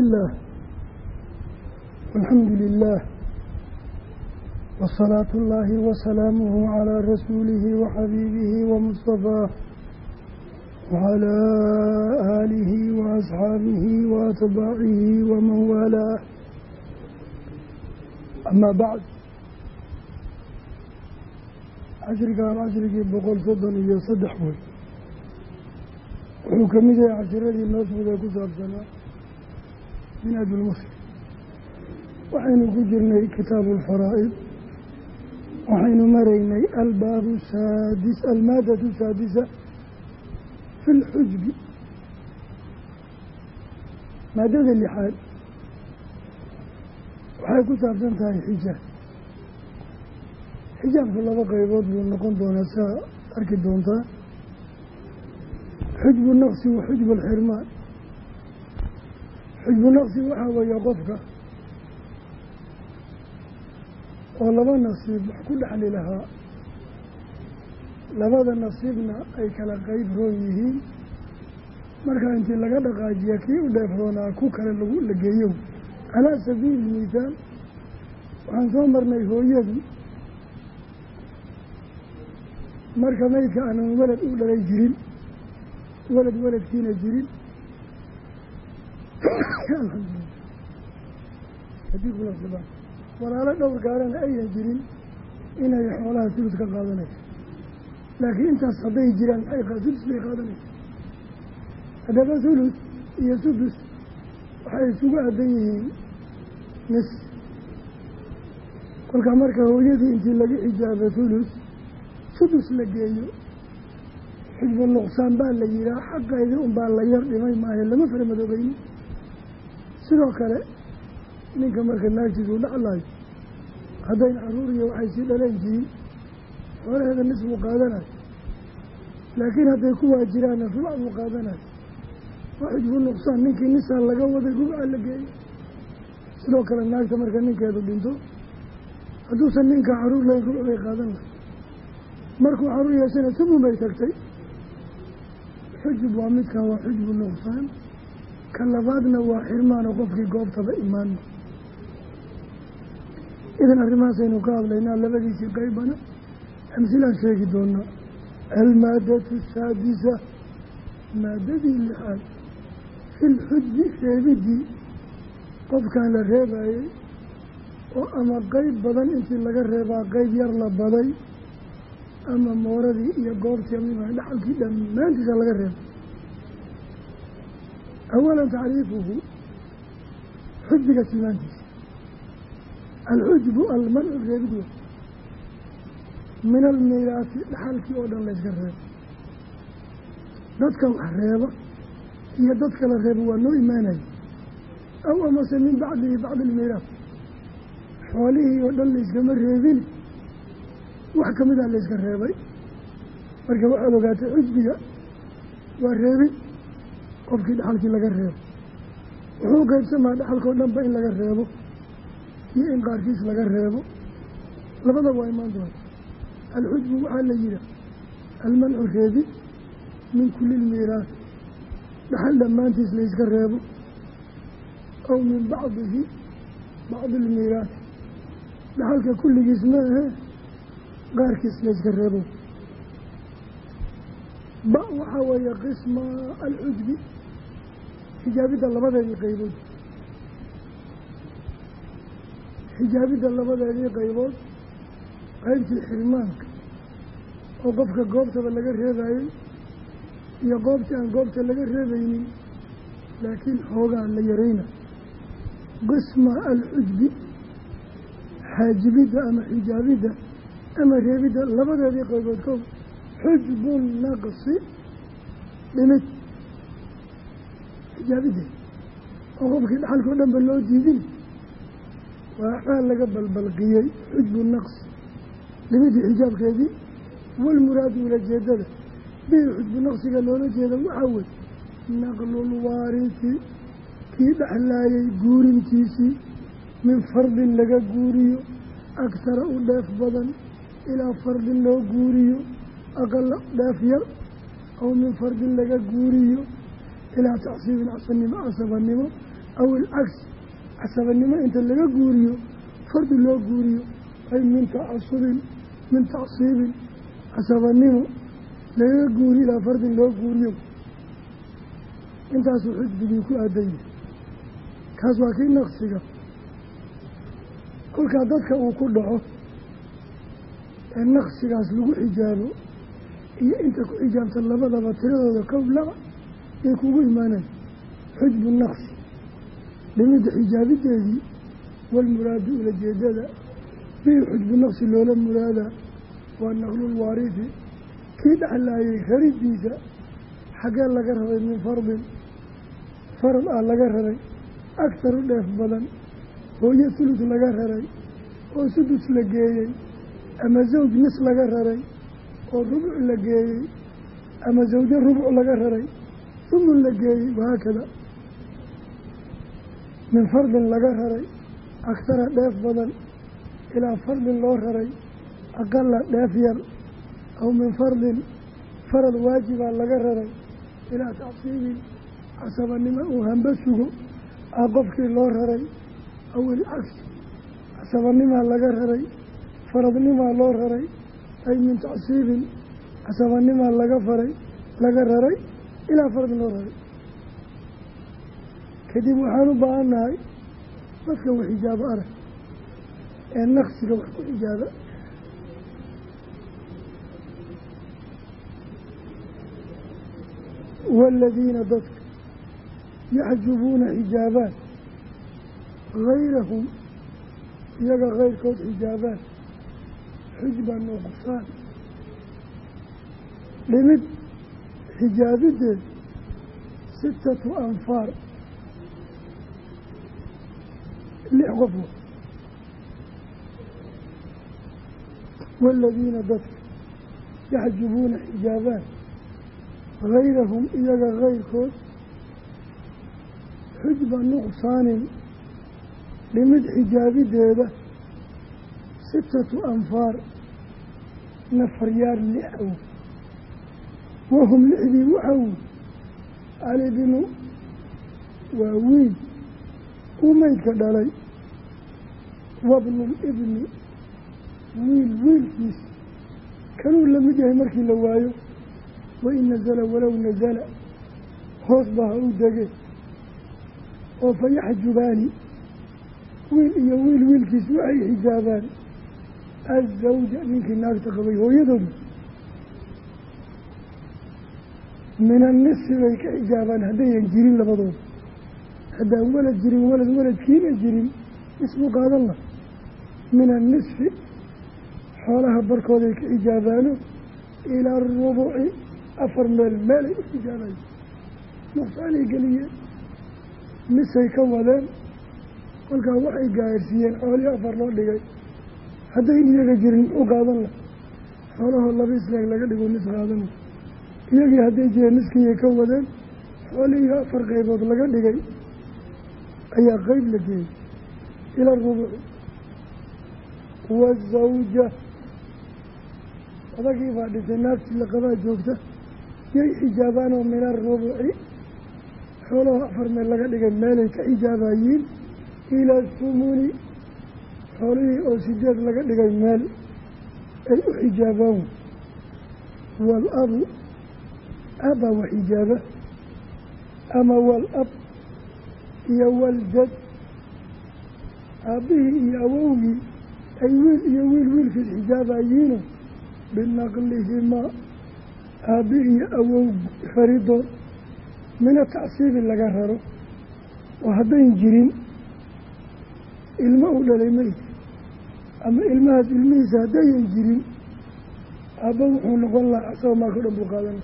illaah alxamdu lilah wasalaatu اllaahi wasalaamuhu calaa rasuulihi waxabiibihi wamustafaah wacalaa aalihi waasxaabihi waatbaacihi waman waalaah amaa bacd cashrigaan cashrigii boqol soddon iyo saddex wey wuxuu ka mid yahay cashiradii noo socday ku saabsanaa minhaaj ulmuslim waxaynu ku jirnay kitaabu alfaraa'id waxaynu maraynay albaabu saadis almaadatu saadisa fi lxujbi maadada lixaad. Waxay ku saabsan tahay xijaab. Xijaabku laba qaybood buu noqon doonaa saa arki doontaa. Xujbu naqsi wa xujbu alxirmaan xujbu naqsi waxaa weeye qofka oo laba nasiib wax ku dhexli lahaa labada nasiibna ay kala qeyb roon yihiin. Markaa intii laga dhaqaajiya kii u dheefroonaa ku kale lagu la geeyo calaa sabiili mithaal waxaan soo marnay hooyadii. Marka maydka aanan welad u dhalay jirin welad weladkiina jirin haddii kula sibaan walaalo dhowr gaarana aynan jirin inay xoolaha sulus ka qaadanayso laakiin intaas hadday jiraan maxay sudus bay qaadanaysa haddaba sulus iyo sudus waxay isugu aadan yihiin nis kolka marka hooyadii intii laga xijaabo sulus sudus la geeyo. Xujbu nuqsaan baa la yihaa xaqeedii unbaa la yar dhimay maayo lama fara madoobayni sidoo kale ninka marka naagtiisu dhaclayo haddayna carruur iyo waxay sii dhaleen jirin xoolaheeda nis buu qaadanayo. Laakiin hadday ku waajiraanna rubac buu qaadanayo. Waa xujbu nuqsaan ninkii nisaa laga waday rubca la geeyey sidoo kale naagta marka ninkeedu dhinto hadduusan ninka carruur lahayn rubuc bay qaadan lahay markuu carruur yeeshana tumun bay tagtay. Xujub waa midkan waa xujbu nuqsaan ka labaadna waa xirmaano qofkii goobtaba imaanma idan arrimahaasaynu ka hadlaynaa labadiisii qaybana amsilaan sheegi doonaa. Almaadatu saadisa maadadii lixaad filxujbi reebidii qofkan la reebayey oo ama qeyb badan intii laga reebaa qeyb yar la baday ama mooradii iyo goobtii amima dhaxalkii dhammaantiisa laga reebay awalan tacriifuhu xujbiga tilmaantiisa alxujbu almancu reebid wey min almiiraasi dhaxalkii oo dhan layska reebo dadka wax reeba iyo dadka la reebo waa noo imaanaya aw amase min bacdihi bacdi almiiraas xoolihii oo dhan layskama reebin wax ka mid ah layska reebay marka waxaad ogaatay xujbiga waa reebin qofkii dhaxalkii laga reebo. Wuxuu qaybsamaa dhaxalkao dhanba in laga reebo iyo in qaarkiis laga reebo. Labada waa imaan doonta alxujbu waxaa la yihaa almancu reebi min kulli lmiiraas dhaxal dhammaantiis layska reebo aw min bacdihi bacdi ilmiiraas dhaxalka kulligiis ma ahe qaarkiis layska reebo. Ba waxaa weeye qisma alxujbi xijaabidda labadeedii qaybood. Xijaabidda labadeedii qaybood qaybtii xirmaanka oo qofka goobtaba laga reebayey iyo goobtii aan goobta laga reebaynin laakiin xoogaa la yarayna. Qisma alxujbi xaajibidda ama xijaabidda ama reebidda labadeedii qaybood kow xujbu naqsi dhimid xijaabideed oo qofkii dhaxalkao dhanba loo diidin? Waa axfaal laga balbalqiyey xujbu naqsi dhimidii xijaabkeedii walmuraadu ulajeedada bihi xujbu naqsiga loola jeeda waxaa wey naqlulwaarisi kii dhexlaayay guurintiisii min fardin laga guuriyo akhara u dheef badan ilaa fardin loo guuriyo aqala dheef yar aw min fardin laga guuriyo ilaa tacsiibin casanimo casabanimo aw ilcagsi casabanimo inta laga guuriyo fardi loo guuriyo ay min tacasubin min tacsiibin casabanimo lagaga guuri ilaa fardin loo guuriyo intaasuu xujbigii ku aadanya kaas waa kii naqsiga kolkaa dadka uu ku dhaco ee naqsigaas lagu xijaabo iyo inta ku xijaabta labadaba tiradooda kow laba yay kugu imaaneen xujbu naqsi dhimidda xijaabideedii walmuraadu ulajeedada bihi xujbu naqsi loola muraada waa naqlulwaarifi kii dhexlaayay raridiisa xaggee laga rabay min fardin farad ah laga raray agtaru dheef badan hooyo sulus laga raray oo sudus la geeyey ama zawj nis laga raray oo rubuc la geeyey ama zawjo rubuc laga raray sumun la geeyey wahaakada min fardin laga raray aktara dheef badan ilaa fardin loo raray aqala dheef yar aw min fardin farad waajibaa laga raray ilaa tacsiibin casabanimo uu hamba sugo ah qofkii loo raray aw ilcagsi casabanimaa laga raray faradnimaa loo raray ay min tacsiibin casabanimaa laga faray laga raray ilaa fardin loo raray kadib waxaan u baahannahay dadka wax xijaabo arag ee naqsiga wax ku xijaaba waaladiina dadka yaxjubuuna xijaabaan gayrahum iyaga kayrkood xijaabaan xujban nuqsaan xijaabideed sitatu anfaar lix qof waaladiina dadka yaxjubuuna xijaabaan gayrahum iyaga kayrkood xujba nuqsaanin dhimid xijaabideeda sitatu anfaar nafaryaar lix aw wahum lixdii waxaw alibnu waa wiil uu meydka dhalay wabnulibni wiil wiilkiis kanuu la mid yahay markii la waayo wain nazala walow nazala hoos baa ha u dege oo fa yaxjubaani wiil iyo wiil wiilkiis waxay xijaabaan azawja ninkii naagta qabay hooyadooda min annisi bay ka xijaabaan haddayan jirin labadooda haddaan walad jirin walad waladkiina jirin isbuu qaadan lah min annisfi xoolaha barkooday ka xijaabaano ilaa arubuci afar meel meelay u xijaabayo nuqsaanay geliyeen misay ka wadeen kolkaa waxay gaarsiiyeen xoolihii afar loo dhigay. Haddayn iyaga jirin muxuu qaadan lah xoolahoo laba isleeg laga dhigo nis qaadan iyagii hadday jireen niskiiyay ka wadeen xoolihii afar qaybood laga dhigay ayaa qeyb la geeyey ila arubuci wazawja odagii baa dhintay naagtii laqabaa joogta yay xijaabaanoo min arubuci xoolaha afar meel laga dhigay meelay ka xijaabayiin ilaa sumuni. Xoolihii oo sideed laga dhigay meel ay u xijaabaan. Waal-abu abbaa wa xijaaba ama wal-ab iyo waljad aabbihii iyo awowgii ay wiil iyo wiil wiilkiis xijaabayiino binaqlihimaa aabbi iyo awow raridood mina tacsiibi laga raro oo haddayn jirin ilmo uu dhalay meyd ama ilmahaas ilmihiisa haddayan jirin aabba wuxuu noqon lahaa asagoo maalka dhan buu qaadana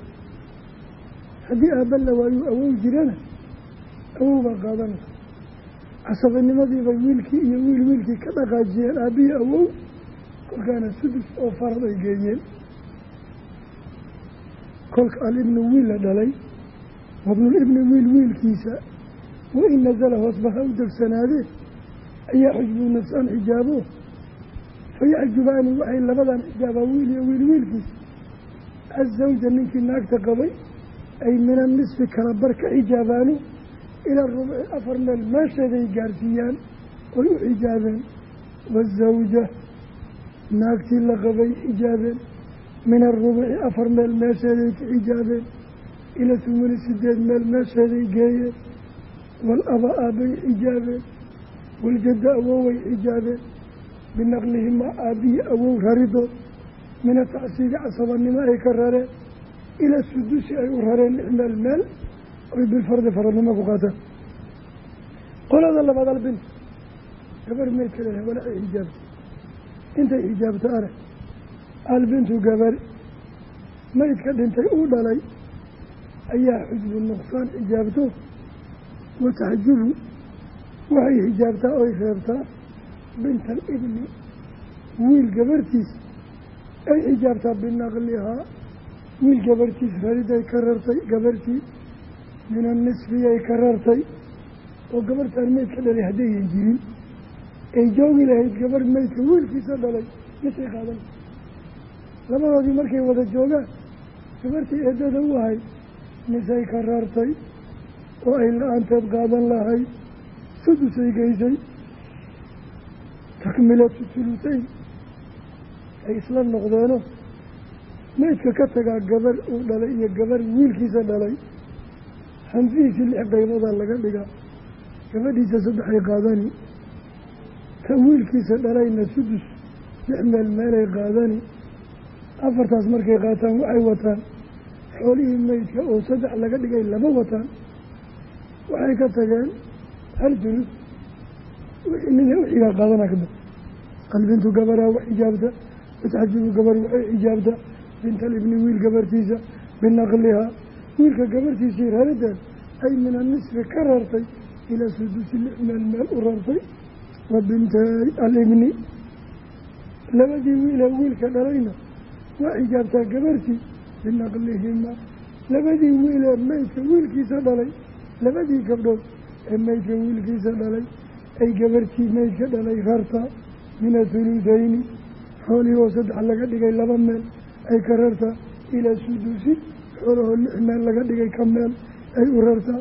haddii aabba la waayuu awow jirana awow baa qaadana casabanimadiibay wiilkii iyo wiil wiilkii ka dhaqaajiyeen aabbihi awow kolkaana sudus oo farad ay geeyeen. Kolka alibnu wiil la dhalay wabnulibni wiil wiilkiisa wain nazala hoosba ha u degsanaadee ayaa xujbu nafsaan xijaabo. Fayaxjubaani waxay labadan xijaabaa wiil iyo wiil wiilkiisa azawja ninkii naagta qabay ay min annisfi kala bar ka xijaabaano ilaa rubci afar meel meesheeday gaarsiiyaan oy u xijaabeen wasawja naagtii la qabay xijaabeen min arubci afar meel meesheeday ka xijaabeen ila tumani sideed meel meesheeday geeyeen. Walaba aabbay xijaabeen waljadda awoway xijaabeen binaqlihimaa aabbiyi awow raridood. Min atacsiibi casabanimo ay ka rareen ila sudusi ay u rareen lix meel meel oy bilfardi faradnimo ku qaataan qolada labaad albint gabar may kale hebala ay xijaabto intay xijaabto arag albintu gabar maydka dhintay uu dhalay ayaa xujbu nuqsaan xijaabto wataxjubu waxay xijaabtaa oy reebtaa binta alibni wiil gabartiis ay xijaabtaa binaqlihaa wiil gabartiis rariday ka rartay gabartii min annisfiyay ka rartay oo gabartaan meydka dhalay haddayyan jirin. Ay joogi lahayd gabarh meydka wiilkiisa dhalay misay qaadan. Labadoodii markay wada joogaan gabartii eedada u ahayd misay ka rartay oo ay la'aanteed qaadan lahayd sudusay geysay. Takmilatu sulusayn ay isla noqdeeno meydka ka tagaa gabar uu dhalay iyo gabar wiilkiisa dhalay hanfihiisii lix qayboodaa laga dhigaa gabadhiisa saddexay qaadani ta wiilkiisa dhalayna sudus lix meel meelay qaadani afartaas markay qaataan waxay wataan xoolihii meydka oo saddex laga dhigay lama wataan waxay ka tageen hal julus wixii wixigaa qaadanaa ka bad qalbintu gabaraa wax xijaabta wataxjibu gabar waxay xijaabta binta alibni wiil gabartiisa binaqlihaa wiilka gabartiisii rarideed ay min annisfi ka rartay ilaa sudusi lix meel meel u rartay wa bintay alibni. Labadii wiilee wiilka dhalayna waa xijaabtaa gabartii binaqlihimaa labadii wiilee meydka wiilkiisa dhalay labadii gabdhood ee meydka wiilkiisa dhalay ay gabartii meydka dhalay rartaa min athuluthayni xoolihii oo saddex laga dhigay laba meel ay ka rartaa ilaa sudusi xoolahoo lix meel laga dhigay ka meel ay u rartaa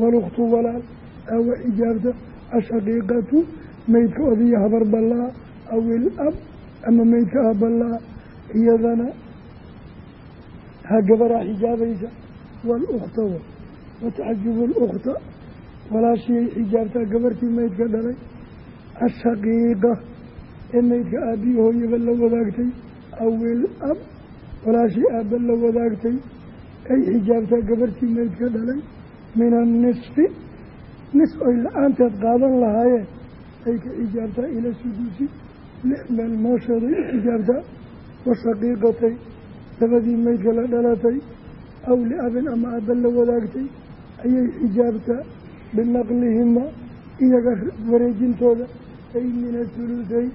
walukhtu walaal aawa xijaabta ashaqiiqatu meydka odiya habar ballaa awil ab ama meydka ah ballaa iyadana ha gabaraa xijaabaysa walukhta wa wataxajubu lukhta walaashiyay xijaabtaa gabartii meydka dhalay. Ashaqiiqa ee meydka aabbiyi hooyaba la wadaagtay awil ab walaashii aabba la wadaagtay ay xijaabtaa gabartii meydka dhalay min annisfi nis oy la'aanteed qaadan lahaayeen ay ka xijaabtaa ila suduusi lix meel moosheeday u xijaabtaa washaqiiqatay labadii meydka la dhalatay aw liabin ama aabba la wadaagtay ayay xijaabtaa binaqlihima iyaga wareejintooda ay min athuluuthayn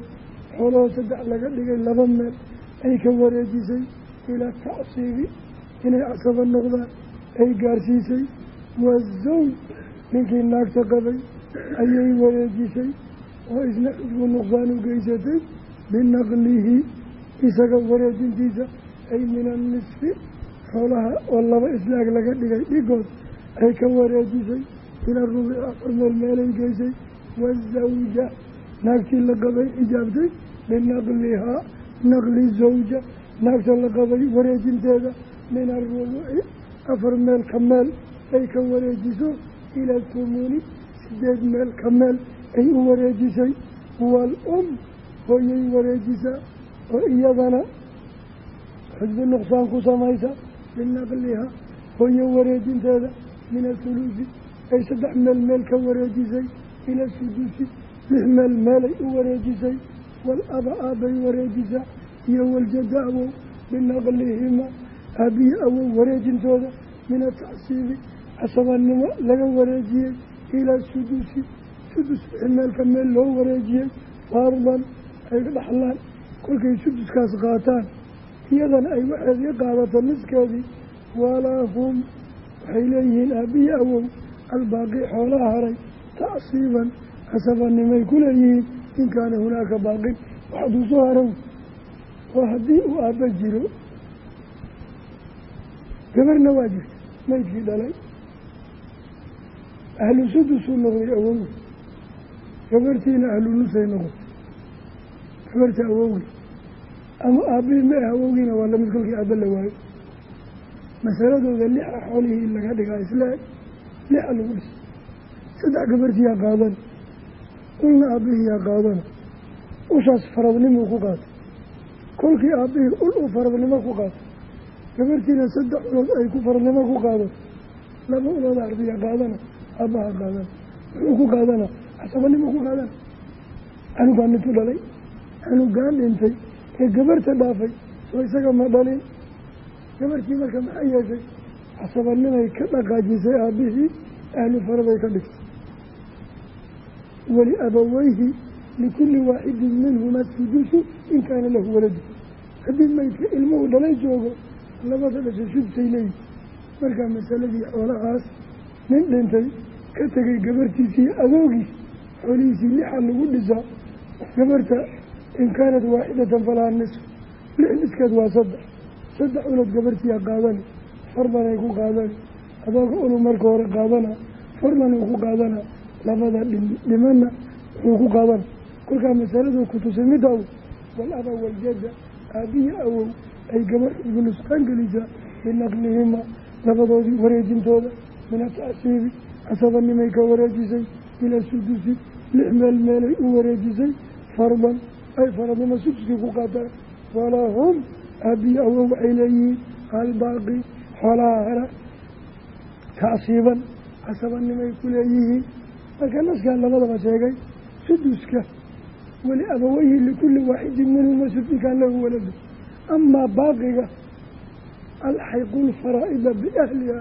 xoolahoo saddex laga dhigay laba meel ay ka wareejisay ilaa tacsiibi inay casaba noqdaan ay gaarsiisay wazawj ninkii naagta qabay ayay wareejisay oo isna xujbu nuqsaan u geysatay binaqlihi isaga wareejintiisa ay min annisfi xoolaha oo laba islaag laga dhigay dhigood ay ka wareejisay ilaa rubic afar meel meelay geysay wazawja naagtii la qabay xijaabtay binaqlihaa naqli zawja naagta la qabay wareejinteeda min arubuci afar meel ka meel ay ka wareejiso ila tumuuni sideed meel ka meel ay u wareejisay. Wal um hooyay wareejisaa oo iyadana xujbi nuqsaan ku samaysa binaqliha hooyo wareejinteeda min athuluusi ay saddex meel meel ka wareejisay ila sudusi lix meel meelay u wareejisay. Wal aba aabbay wareejisaa iyo waljada awow binaqlihima aabbiyi awow wareejintooda min atacsiibi casabanimo laga wareejiyey ilaa sudusi sudus meelka meel loo wareejiyey fardan ay dhaxlaan kolkay suduskaas qaataan iyadana ay waxeedii qaadato niskeedii walaahum waxay leeyihiin aabbiyi awow albaaqi xoolaha haray tacsiiban casabanimay ku leeyihiin in kaana hunaaka baaqin waxduu soo harow oo haddii uu aabba jiro gabarna waa jirta maydkii dhalay. Ahlu sudusuu noqday awowey gabartiina ahlu nusay noqotay. Gabarta awowey ama aabbihii ma ah awowgiina waa la mid kolkii aabba la waayo masaladooda lixa xoolihii laga dhigaa isle lixa lagu dhis saddex gabartiyaa qaadana ulna aabbihiyaa qaadana ushaas faradnimuu ku qaatay kolkii aabbihii ul uu faradnimo ku qaatay gabartiina saddex ulood ay ku faradnimo ku qaadato laba ulood ardiya qaadana aabbaha qaadana muxuu ku qaadana casabanimo ku qaadana. Canugaa midku dhalay canugaan dhintay ee gabarta dhaafay soo isaga ma dhalin. Gabartii marka maxay yeeshay? Casabanimay ka dhaqaajisay aabbihii ahlu faraday ka dhigtay. Wali abaweyhi likulli waaxidin minhuma sudusu in kaana lahu waladu haddii maydka ilmuhu dhalay joogo labada dhasha sudusay leeyihi markaa masaladii xoolahaas nin dhintay ka tegay gabartiisii adoogiis xoolihiisii lixa lagu dhisaa gabarta in kaanat waaxidatan falaha nisf lix niskeed waa saddex saddex ulood gabartiiya qaadani fardanay ku qaadani adooga ulu marka hore qaadana fardan uu ku qaadana labada dhimana wuxuu ku qaadana kolkaa masaladu kutusay midaw wal aba waljada aabbihi awow ay gabar xudbu nusqaan gelisaa binaqlihima labadoodii wareejintooda min atacsiibi casabanimay ka wareejisay ila sudusi lix meel meelay u wareejisay fardan ay faradnimo suduskii ku qaataan walahum aabbihi awow waxay leeyihiin albaaqi xoolaha hara tacsiiban casabanimay ku leeyihiin. Marka naskaa labadaba sheegay suduska weli abaweyhi likulli waaxidin minhuma sudinkaan lahu waladu. Amaa baaqiga alxayqu lfaraa'ida biahliha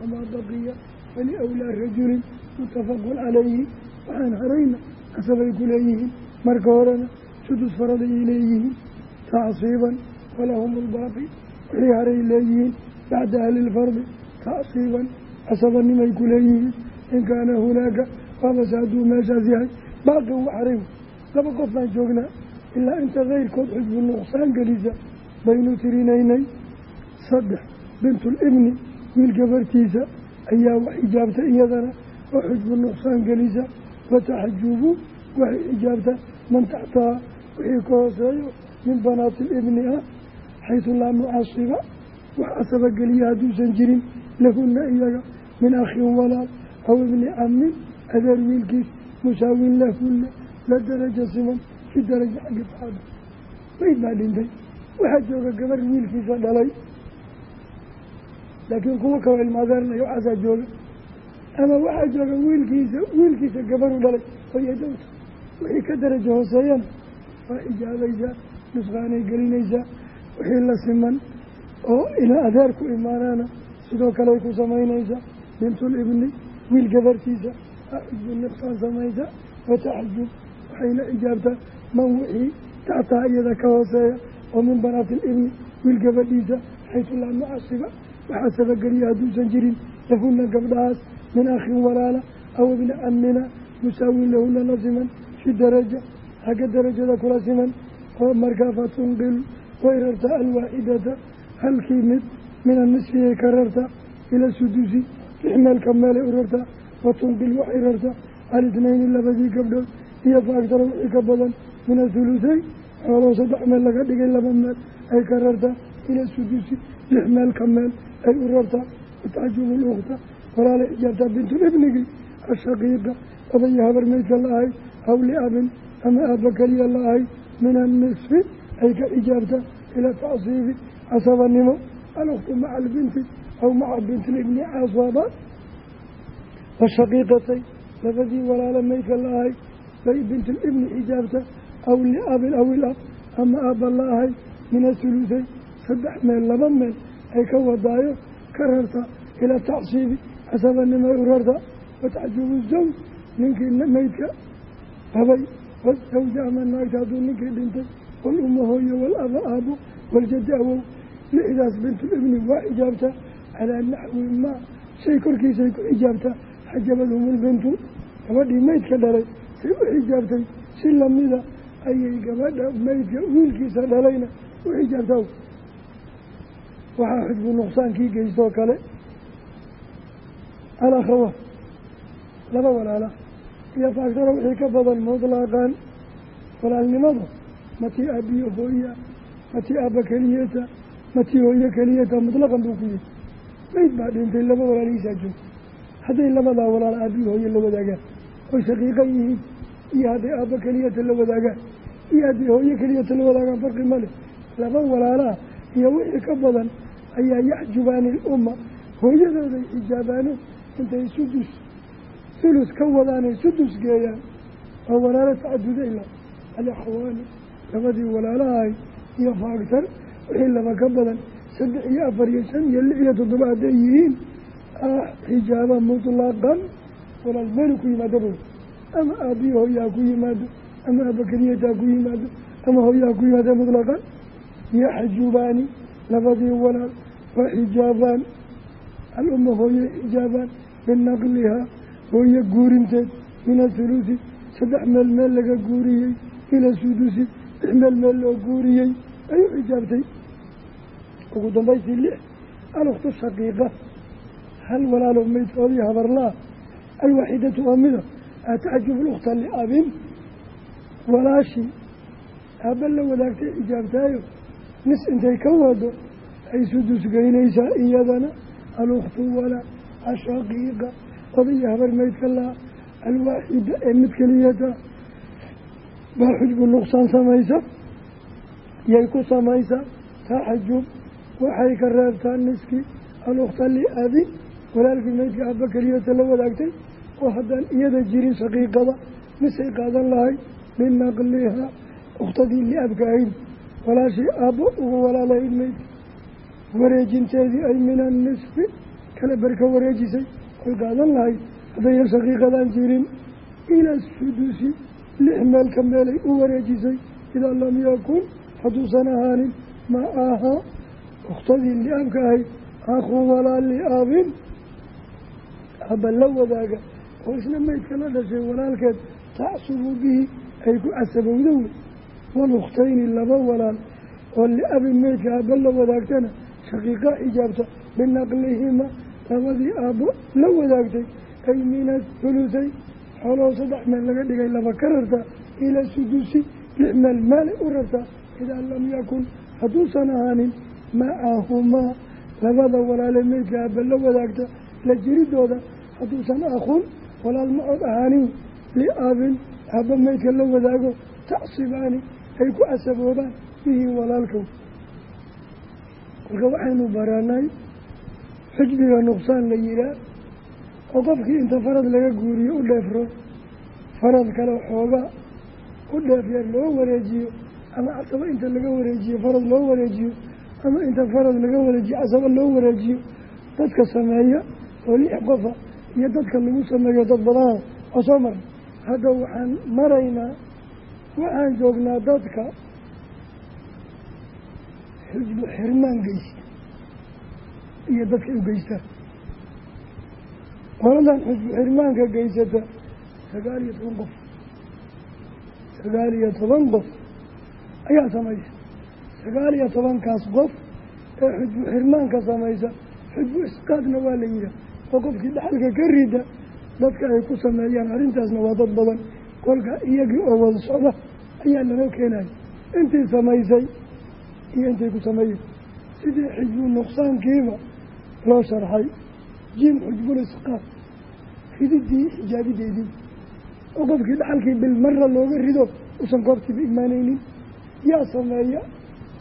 wamaa baqiya faliawlaa rajulin mutafaqun calayhi waxaan harayna casabay ku leeyihiin marka horena sudus faradayay leeyihiin tacsiiban walahum lbaaqi wixii haray leeyihiin bacda ahli lfardi tacsiiban casabanimay ku leeyihiin. In kaana hunaaka waabase hadduu meeshaas yahay. Baaqi u haray laba qof baan joognaa ilaa inta keyrkood xujbu nuqsaan gelisa baynu tirinaynay. Saddex bintulibni wiil gabartiisa ayaa wax xijaabta iyadana oo xujbu nuqsaan gelisa wataxajubu waxay xijaabta man taxtaha wixii ka hooseeyo min banaati libni ah xaysu laa mucaasiba wax asabageliya hadduusan jirin lahuna iyaga min akhin walaal aw ibni camin adeer wiilkiis musaawin lahuna la daraja siman fi daraja xaggi saxaaba mayd baa dhintay waxaa jooga gabar wiilkiisa dhalay. Laakiin kuwa kaloo ilmaadeernaya waxaasaa jooga. Ama waxaa jooga wiilkiisa wiilkiisa gabaru dhalay oo yadowta wixii ka daraja hooseeyana waa ijaabaysaa nusqaanay gelinaysaa wixii la siman oo ila adeer ku imaanaana sidoo kale ay ku samaynaysaa bintulibni wiil gabartiisa axujbu nuqsaan samaysa wataxajub waxayna ijaabtaa man wixii taxtaha iyada ka hooseeya oo min banaati ilibni wiil gabadhiisa xaytu laa mucasiba. Waxaa sabageliya hadduusan jirin lahuna gabdhahaas min akhin walaala aw ibni camina musaawin lahuna la siman fi daraja xagga darajada kula siman oo markaa fatunqil way rartaa alwaaxidata halkii mid min anisfiyay ka rarta ila sudusi lix meelka meelay u waxay rartaa alitnayni labadii gabdhood iyo fa wixii ka badan min athuluthey xooloo saddex meel laga dhigay laba meel ay ka rartaa ila sudusi lix meel ka meel ay u rartaa wataxjubu lukhta walaalay xijaabtaa bintulibnigii ashaqiiqa odaya habar meydka la ahay aw liabin ama aabba keliya la ahay min annisfi ay ka xijaabtaa ila tacsiibi casabanimo alkhtu maca albinti aw maca bintilibni casaaba washaqiiqatay labadii walaalo meydka la ahay bay bintilibni xijaabta aw liabin aw ilab ama aabba la ahay min athuluthey saddex meel laba meel ay ka wadaayo ka rarta ila tacsiibi casabanimay u rarta watacjubu zawj ninkii meydka qabay wasawja ama naagta hadduu ninkii dhintay wal umma hooyo wal aba aabo waljadi awow lixdaas bintulibni waa xijaabtaa calaa naxwi maa shay korkiisay ku xijaabtaa xajabadhum ilbintu gabadhii meydka dhalay say u xijaabtay si lamida ayay gabadha meydka wiilkiisa dhalayna u xijaabtaa waxaa xujbu nuqsaankii geystoo kale. Alakhawa laba walaala. Iyo faaktaro wixii ka badan mutlaqan. Walaalnimada matii aabiyo hooya matii aabba keliyata matii hooyo keliyata mutlaqan buu ku yihi mayd baa dhintay laba walaalihiisaa joogta hadday labadaa walaal aabiyo hooye la wadaagaan oy shaqiiqa yihiin iyo hadday aabba keliyata la wadaagaan iyo hadday hooyo keliyata la wadaagaan farqi ma leh. Laba walaalaa iyo wixii ka badan ayaa yaxjubaani ilumma hooyadooday xijaabaano intay sudus sulus ka wadaanay sudus geeyaan oo walaalo tacaduda ila alaxwaani labadii walaalahay iyo faagtar wixii laba ka badan saddex iyo afar iyo shan iyo lix iyo toddoba hadday yihiin ah xijaaba mutlaqan walaal meelu ku yimaado bow ama aabbiyo hooyaha ku yimaado ama aabakeliyataa ku yimaado ama hooyaha ku yimaado mutlaqan. Yaxjubaani labadii walaal waa xijaabaan alumma hooye xijaabaan binaqlihaa hooye guurinteed min athuluthi saddex meel meel laga guuriyey ila sudusi. Lix meel meel loo guuriyey ayuu xijaabtay. Ugu dambaystii lix aluktu shaqiiqa. Hal walaalo maydkoodii habarlaa alwaaxidatu oo ataxjubu lukhta liabin walaashii aabba la wadaagtay xijaabtaayo nis intay ka wado ay sudusgeynaysaa iyadana aluktu walaa ashaqiiqa odaya habar maydka laa alwaaxida ee mid keliyata baa xujbu nuqsaan samaysa yay ku samaysaa taxajub waxay ka reebtaa niskii alukhta liabin walaalkii maydka aabba keliyata la wadaagtay oo haddaan iyada jirin shaqiiqada misay qaadan lahay binaqlihaa ukhtadii liabka ahayd walaashii aabbo ugu walaalahayd maydka wareejinteedii ay min annisfi kala berka wareejisay oy qaadan lahayd haddayan shaqiiqadaan jirin ila sudusi lix meel ka meelay u wareejisay idaa lam yakun hadduusan ahaanin ma ahaa ukhtadii liabka ahayd akhuu walaa liabin haba la wadaaga oo isna meydka la dhashay walaalkeed tacsubu bihi ay ku casabowda wey walukhtayni laba walaal oo liabin meydka aabba la wadaagtana shaqiiqa xijaabta binaqlihima labadii aabbo la wadaagtay ay min athulutsay xooloo saddex meel laga dhigay laba ka rartaa ila sudusi lix meel maalay u rartaa idaa lam yakun hadduusan ahaanin macahumaa labada walaale meydka aabba la wadaagta la jiridooda hadduusan akhun walaal ma od ahaanin liabin aabba meydka la wadaago? Tacsibaani ay ku casaboobaan bihi walaalkow. Marka waxaynu baranay xujbiga nuqsaan la yihaa oo qofkii inta farad laga guuriyo u dheefro farad kale xoogaa u dheef yar loo wareejiyo ama casabo inta laga wareejiyo farad loo wareejiyo ama inta farad laga wareejiyo casabo loo wareejiyo dadka sameeya oo lix qofa iyo dadka lagu sameeyo dad badana oo soo marna hadda waxaan maraynaa waxaan joognaa dadka xujbu xirmaan geysta iyo dadka u geystaan qoladan xujbu xirmaanka geysata sagaal iyo toban qof. Sagaal iyo toban qof ayaa samaysa. Sagaal iyo tobankaas qof ee xujbu xirmaanka samaysa xujbu isqaadna waa la yidhaah oo qofkii dhaxalka ka rida dadka ay ku sameeyaan arrintaasna waa dad badan. Kolka iyagii oo wada socda ayaa lanoo keenaya intii samaysay iyo intay ku sameeyeen sidii xijbu nuqsaankiiba loo sharxay. Jim xujbul isqaad rididii xijaabideedii oo qofkii dhaxalkii bil marra looga rido usan goobtiiba imaanaynin. Yaa sameeya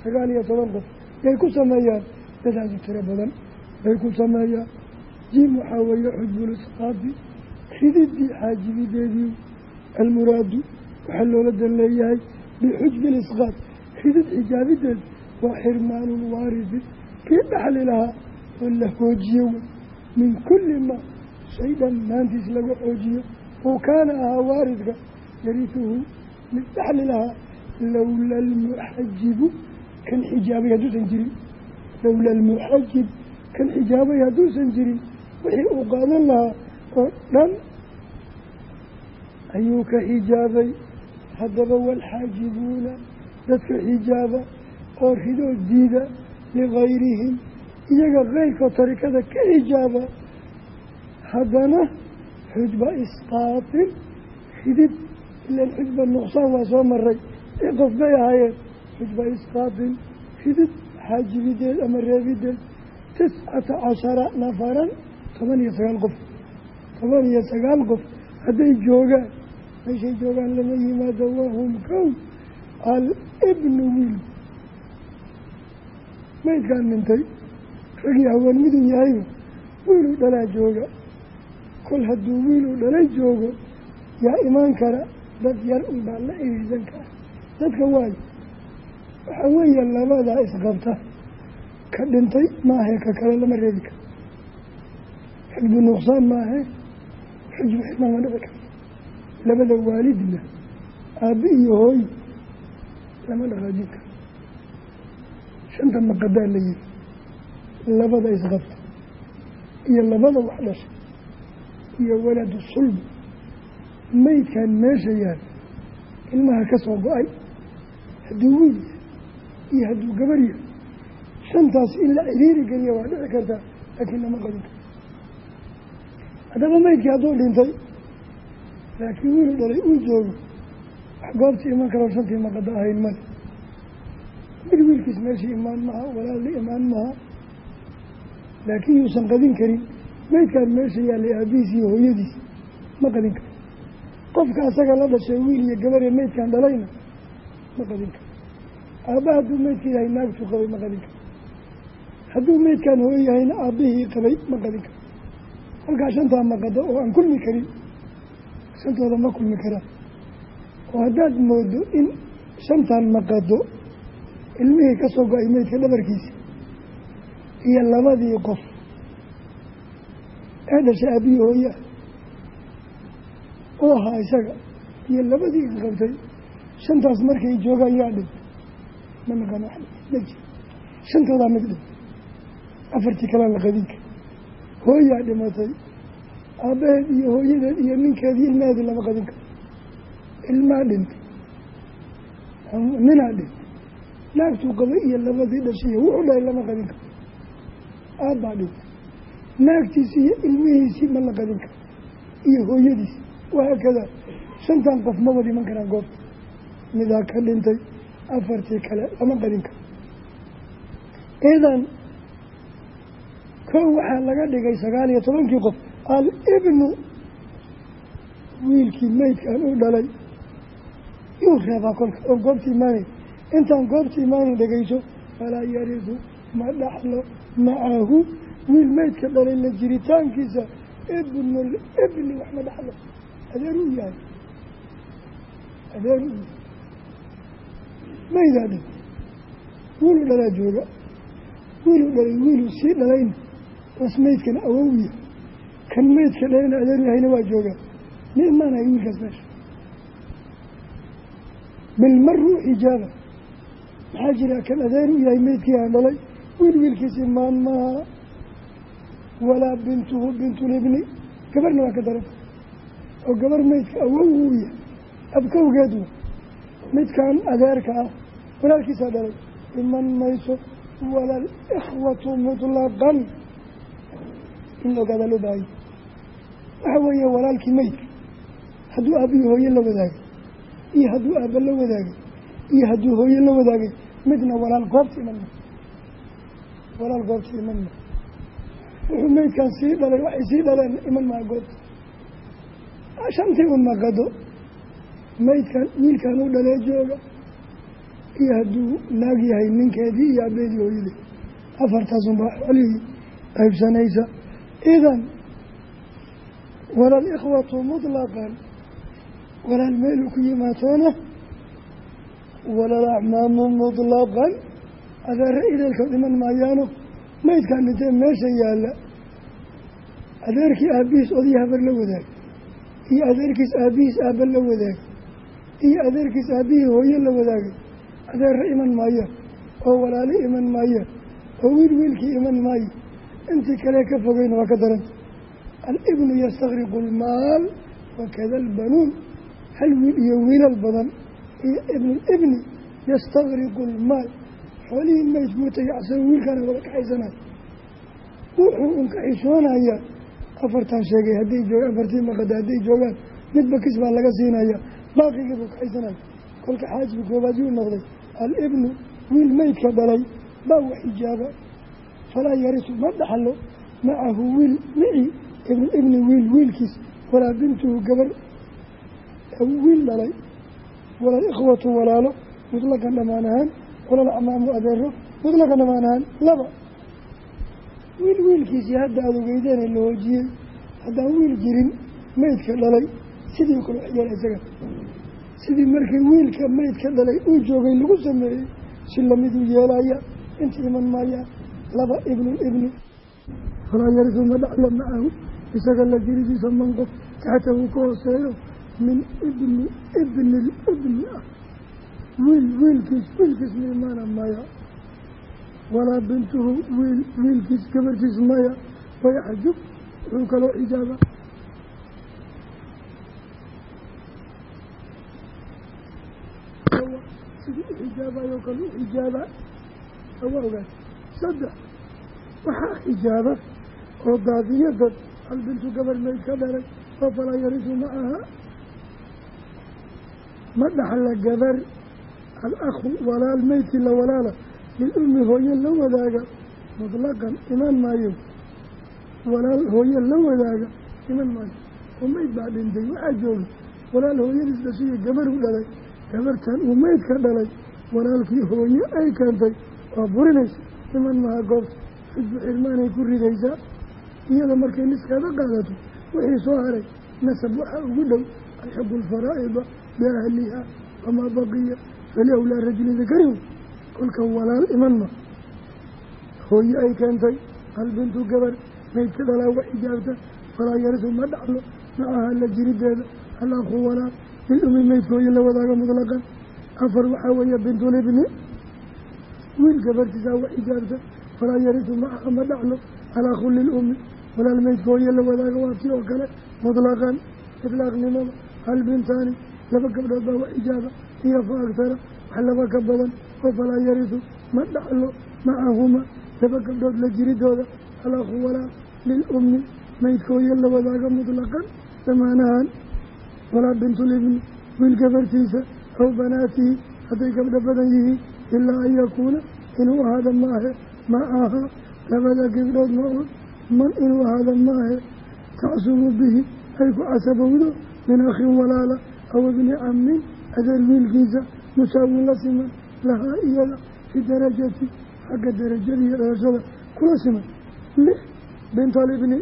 sagaal iyo toban qof. Yay ku sameeyaan. Dadaasu tiro badan. Bay ku sameeyaan jim waxaa weeye xujbul isqaadi rididii xaajibideedii almuraadu waxaa loola dan leeyahay bixujbi lisqaad ridid xijaabideed waa xirmaanu lwaarisi kii dhaxli lahaa oo la hoojiyo wey min kulli ma shay dhammaantiis laga xoojiyo uu kaana ahaa waaridka yarihuhu mid dhaxli lahaa lowla almuxajibu kan xijaabay hadduusan jirin lowla almuxajib kan xijaabay hadduusan jirin wixii uu qaadan lahaa oo dhan ayuu ka xijaabay haddaba waalxaajibuuna dadka xijaaba oo ridoo diida ligayrihim iyaga keyrkoo tarikada ka xijaaba haddana xujba isqaatin ridid ilan xujba nuqsaan waa soo maray ee qof bay ahaayeen xujba isqaatin ridid xaajibideed ama reebideed tiscata cashara nafaran toban iyo sagaal qof. Toban iyo sagaal qof hadday joogaan meeshay joogaan lama yimaado wahum kow al-ibnu wiil maydkaan dhintay ragii haween miduu yahayba wiiluu dhalaa jooga. Kol hadduu wiiluu dhalay joogo yaa imaan kara dad yar unbaa la iriisan kara. Dadka waayo waxaa weeye labadaa isqabta ka dhintay maahe ka kale lama reebi karo xujbu nuqsaan maahe xujbu xidma ma dhici karo labada waalidna aabbi iyo hooy lama dhaqaajin karo. Shanta maqadaa la yihi labada isqabta iyo labada wax dhashay iyo waladu sulbi maydkan meesha yaal ilmaha ka soo go'ay hadduu wiil iyo hadduu gabar yahay shantaas in la ciriiri geliya waa dhici kartaa laakiin lama qabin karo haddaba maydkii hadduu dhintay laakiin wiilu dhalay uu joogo. Wax goobtii iman karoo shantii maqado ahayn male. Mid wiilkiis meeshii imaan maha walaalli imaan maha. Laakiin yuusan qadin karin. Maydkaan meesha yaallay aabihiis iyo hooyadiis ma qadin karo qofka asaga la dhashay wiil iyo gabaree maydkaan dhalayna ma qadin karo aabba hadduu maydka yahay naagtuu qabay ma qadin karo hadduu maydkaan hooyo yahayna aabbihii qabay ma qadin karo halkaa shantaa maqado oo aan kulmi karin. Shantooda ma kulmi karaan. Oo haddaad moodo in shantan maqado ilmihii ka soo go'ay meydka dhabarkiisa iyo labadii qof ee dhashay aabbiyi hooyaa u ahaa isaga iyo labadii isqabtay shantaas markay joogaan yaa dhintay ma naqaan wax ma shantoodaa mid dhintay afartii kalea la qadinka hooyaa dhimatay aabbaheed iyo hooyadeed iyo ninkeedii ilmaheedii lama qadin karo. Ilmaa dhintay ninaa dhintay naagtuu qabay iyo labadii dhashiiyo wuxuu dhahay lama qadin karo. Aabbaa dhintay naagtiisi iyo ilmihiisii ma la qadin karo iyo hooyadiisi. Wahaakadaa shantan qof ma wad iman karaan goobta. Midaa ka dhintay afartii kale lama qadin karo. Idan kow waxaa laga dhigay sagaal iyo tobankii qof al-ibnu wiilkii meydkan u dhalay yuu reebaa kolka oo goobta imaanay intaan goobta imaanin dhegayso falaa yarisu ma dhaxlo macahu wiil meydka dhalay la jiritaankiisa ibnul ibni wax ma dhaxlo. Adeer u yahay. Adeer u yahay. Maydaa dhintay wiiluu dhalaa jooga. Wiiluu dhalay wiiluu sii dhalayna was meydkana awowya kan meydka dhalana adeer yahayna waa joogaa ma imaanayo wiilkaas meesha. Bilmaru xijaaba? Maxaa jira kan adeer u yahay meydkii aan dhalay? Wiil wiilkiisi maan maha walaa bintuhu bintulibni gabarna waa ka daranta oo gabar meydka awow uu yahay. Abkowgeed wa midkan adeerka ah walaalkiisaa dhalay. Iman mayso walal ikhwatu mutlaqan in la ogaadaa loo baahanya waxa weeye walaalkii meydka hadduu aabbihi hooye la wadaagay iyo hadduu aabba la wadaagay iyo hadduu hooye la wadaagay midna walaal goobta iman ma. Walaal goobta iman ma. Wuxuu meydkan sii dhalay waxay sii dhaleen iman maa goobta. Shantii un maqado meydkan wiilkan u dhalee jooga iyo hadduu naag yahay ninkeedii iyo abeedii hooyadii. Afartaasunbaa xolihii qaybsanaysa idan walal ikhwatu mutlaqan walaal meeluu ku yimaatoona walal acmaamu mutlaqan adeere ideelkood iman maayaano maydkaan dhintee meesha yaalla adeerkii aabbihiis odii habar la wadaagay iyo adeerkiis aabbihiis aabba la wadaagay iyo adeerkiis aabbihii hooye la wadaagay adeerra iman maayaan oo walaali iman maayaan oo wiil wiilkii iman maayo intii kale ka fogeyna waa ka daran alibnu yastakriqu almaal wakada albanuun hal wiil iyo wiilal badan iyo ibnulibni yastakriqu almaal xoolihii maydkuu tagay asagoo wiilkaana wada kaxaysanayo wuxuu un ka xishoonayaa afartan sheegay hadday joogaan afartii maqada hadday joogaan midba kis baa laga siinaya baaqigii buu kaxaysanaya kolka xaajbi koobaad yuu noqday alibnu wiil meydka dhalay baa wax xijaaba falaa yarisu ma dhaxlo macahu wiil mici ibnu ibni wiil wiilkiis walaa bintuhu gabar. Wiil dhalay walal ikhwatu walaalo mutlaqan dhammaan ahaan walal acmaamu adeero mutlaqan dhammaan ahaan laba. Wiil wiilkiisii hadda aada ogeydeene la hoojiyey haddaan wiil jirin meydka dhalay sidii kale waxyeela isaga. Sidii markii wiilka meydka dhalay uu joogay lagu sameeyey si lamiduu yeelaya inta iman maayaan laba ibnu ibni. Falaa yarisu ma dhaclo macahu isaga la jiridiisa man qof taxtahu ka hooseeyo min ibni ibni libni ah. Wiil wiilkiis wiilkiis ma maya walaa bintuhu wiil wiilkiis gabartiis maya wayaxjub wuxuu kaloo xijaaba. Sidii u xijaabayoo kale u xijaaba. Awa ogaad saddex. Waxaa xijaaba oo daadiyadad albintu gabar mayd ka dhalay oo falaa yarisu macaha ma dhaxla gabar alakhu walaal meydkii la walaala lilummi hooye la wadaaga mutlaqan iman maayo. Walaal hooye la wadaaga iman maayo. Oo meyd baa dhintay waxaa jooga walaal hooyadiis dhashiyo gabar u dhalay. Gabartan uu meydka dhalay walaalkii hooye ay keentay waa burinaysa iman maha goobta xujbu xirmaanay ku ridaysaa. Iyada markay niskeeda qaadato wixii soo haray nasab waxaa ugu dhow alxabu alfaraa'ida biahliha wamaa baqiya faliawlaa rajuli dakarin kolka walaal iman ma. Hooye ay keentay albintu gabar maydka dhalaa wax ijaabta falaa yarisu ma dhaclo macaha la jirideeda alakhu walaal lilumi maydka hooye la wadaaga mutlaqan. Afar waxaa weeye bintulibni wiil gabartiisaa wax ijaabta falaa yarisu macaha ma dhaclo alakhu lilumi walaal maydka hooye la wadaaga waa tii oo kale mutlaqan itlaaqnimada hal bintaani laba gabdhood baa wax ijaaba iyo fa agtara wax laba ka badan oo falaa yarisu ma dhaclo macahuma laba gabdhood la jiridooda alakhu walaa lilummi maydka hooye la wadaaga mutlaqan damaanahan walaa bintulibni wiil gabartiisa aw banaatihi hadday gabdho badan yihiin ilaa an yakuuna inuu ahaada maahe ma aha labada gabdhood ma-un man inuu ahaada maahe tacsubu bihi ay ku casabowdo min akhin walaala aw ibni camin adeer wiilkiisa musaawin la siman lahaa iyada fi darajati xagga darajada iyo dhalashada kula siman lix bintalibni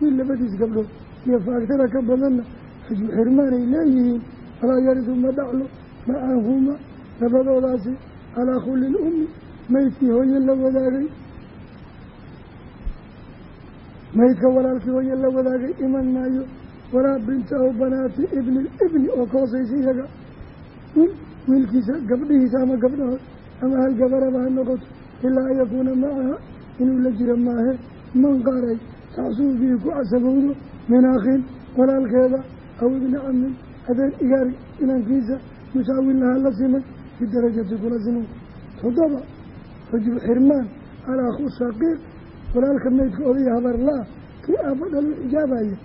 wiil labadiis gabdhood iyo faagtada ka badanna xujbu xirmaanay leeyihiin falaa yaridu ma dhaclo macahuma labadoodaasi alakhu lilummi maydkii hooye la wadaagay. Maydka walaalkii hooye la wadaagay iman maayo. Walaa binta aw banaati ibni ibni oo ka hoosaysa iyaga. Wiil wiilkiisa gabdhihiisa ama gabdhahood ama hal gabaraba ha noqoto ilaa an yakuuna macaha inuu la jiro maahe. Man qaaray tacsubu bihi ku casabowdo min akhin walaalkeeda aw ibni camin adeer igaari inankiisa musaawin lahaa la siman fi darajati kula siman toddoba xujub xirmaan alakhu shaqiiq walaalka maydka odaya habar la-a kii aabba dhalu xijaabaya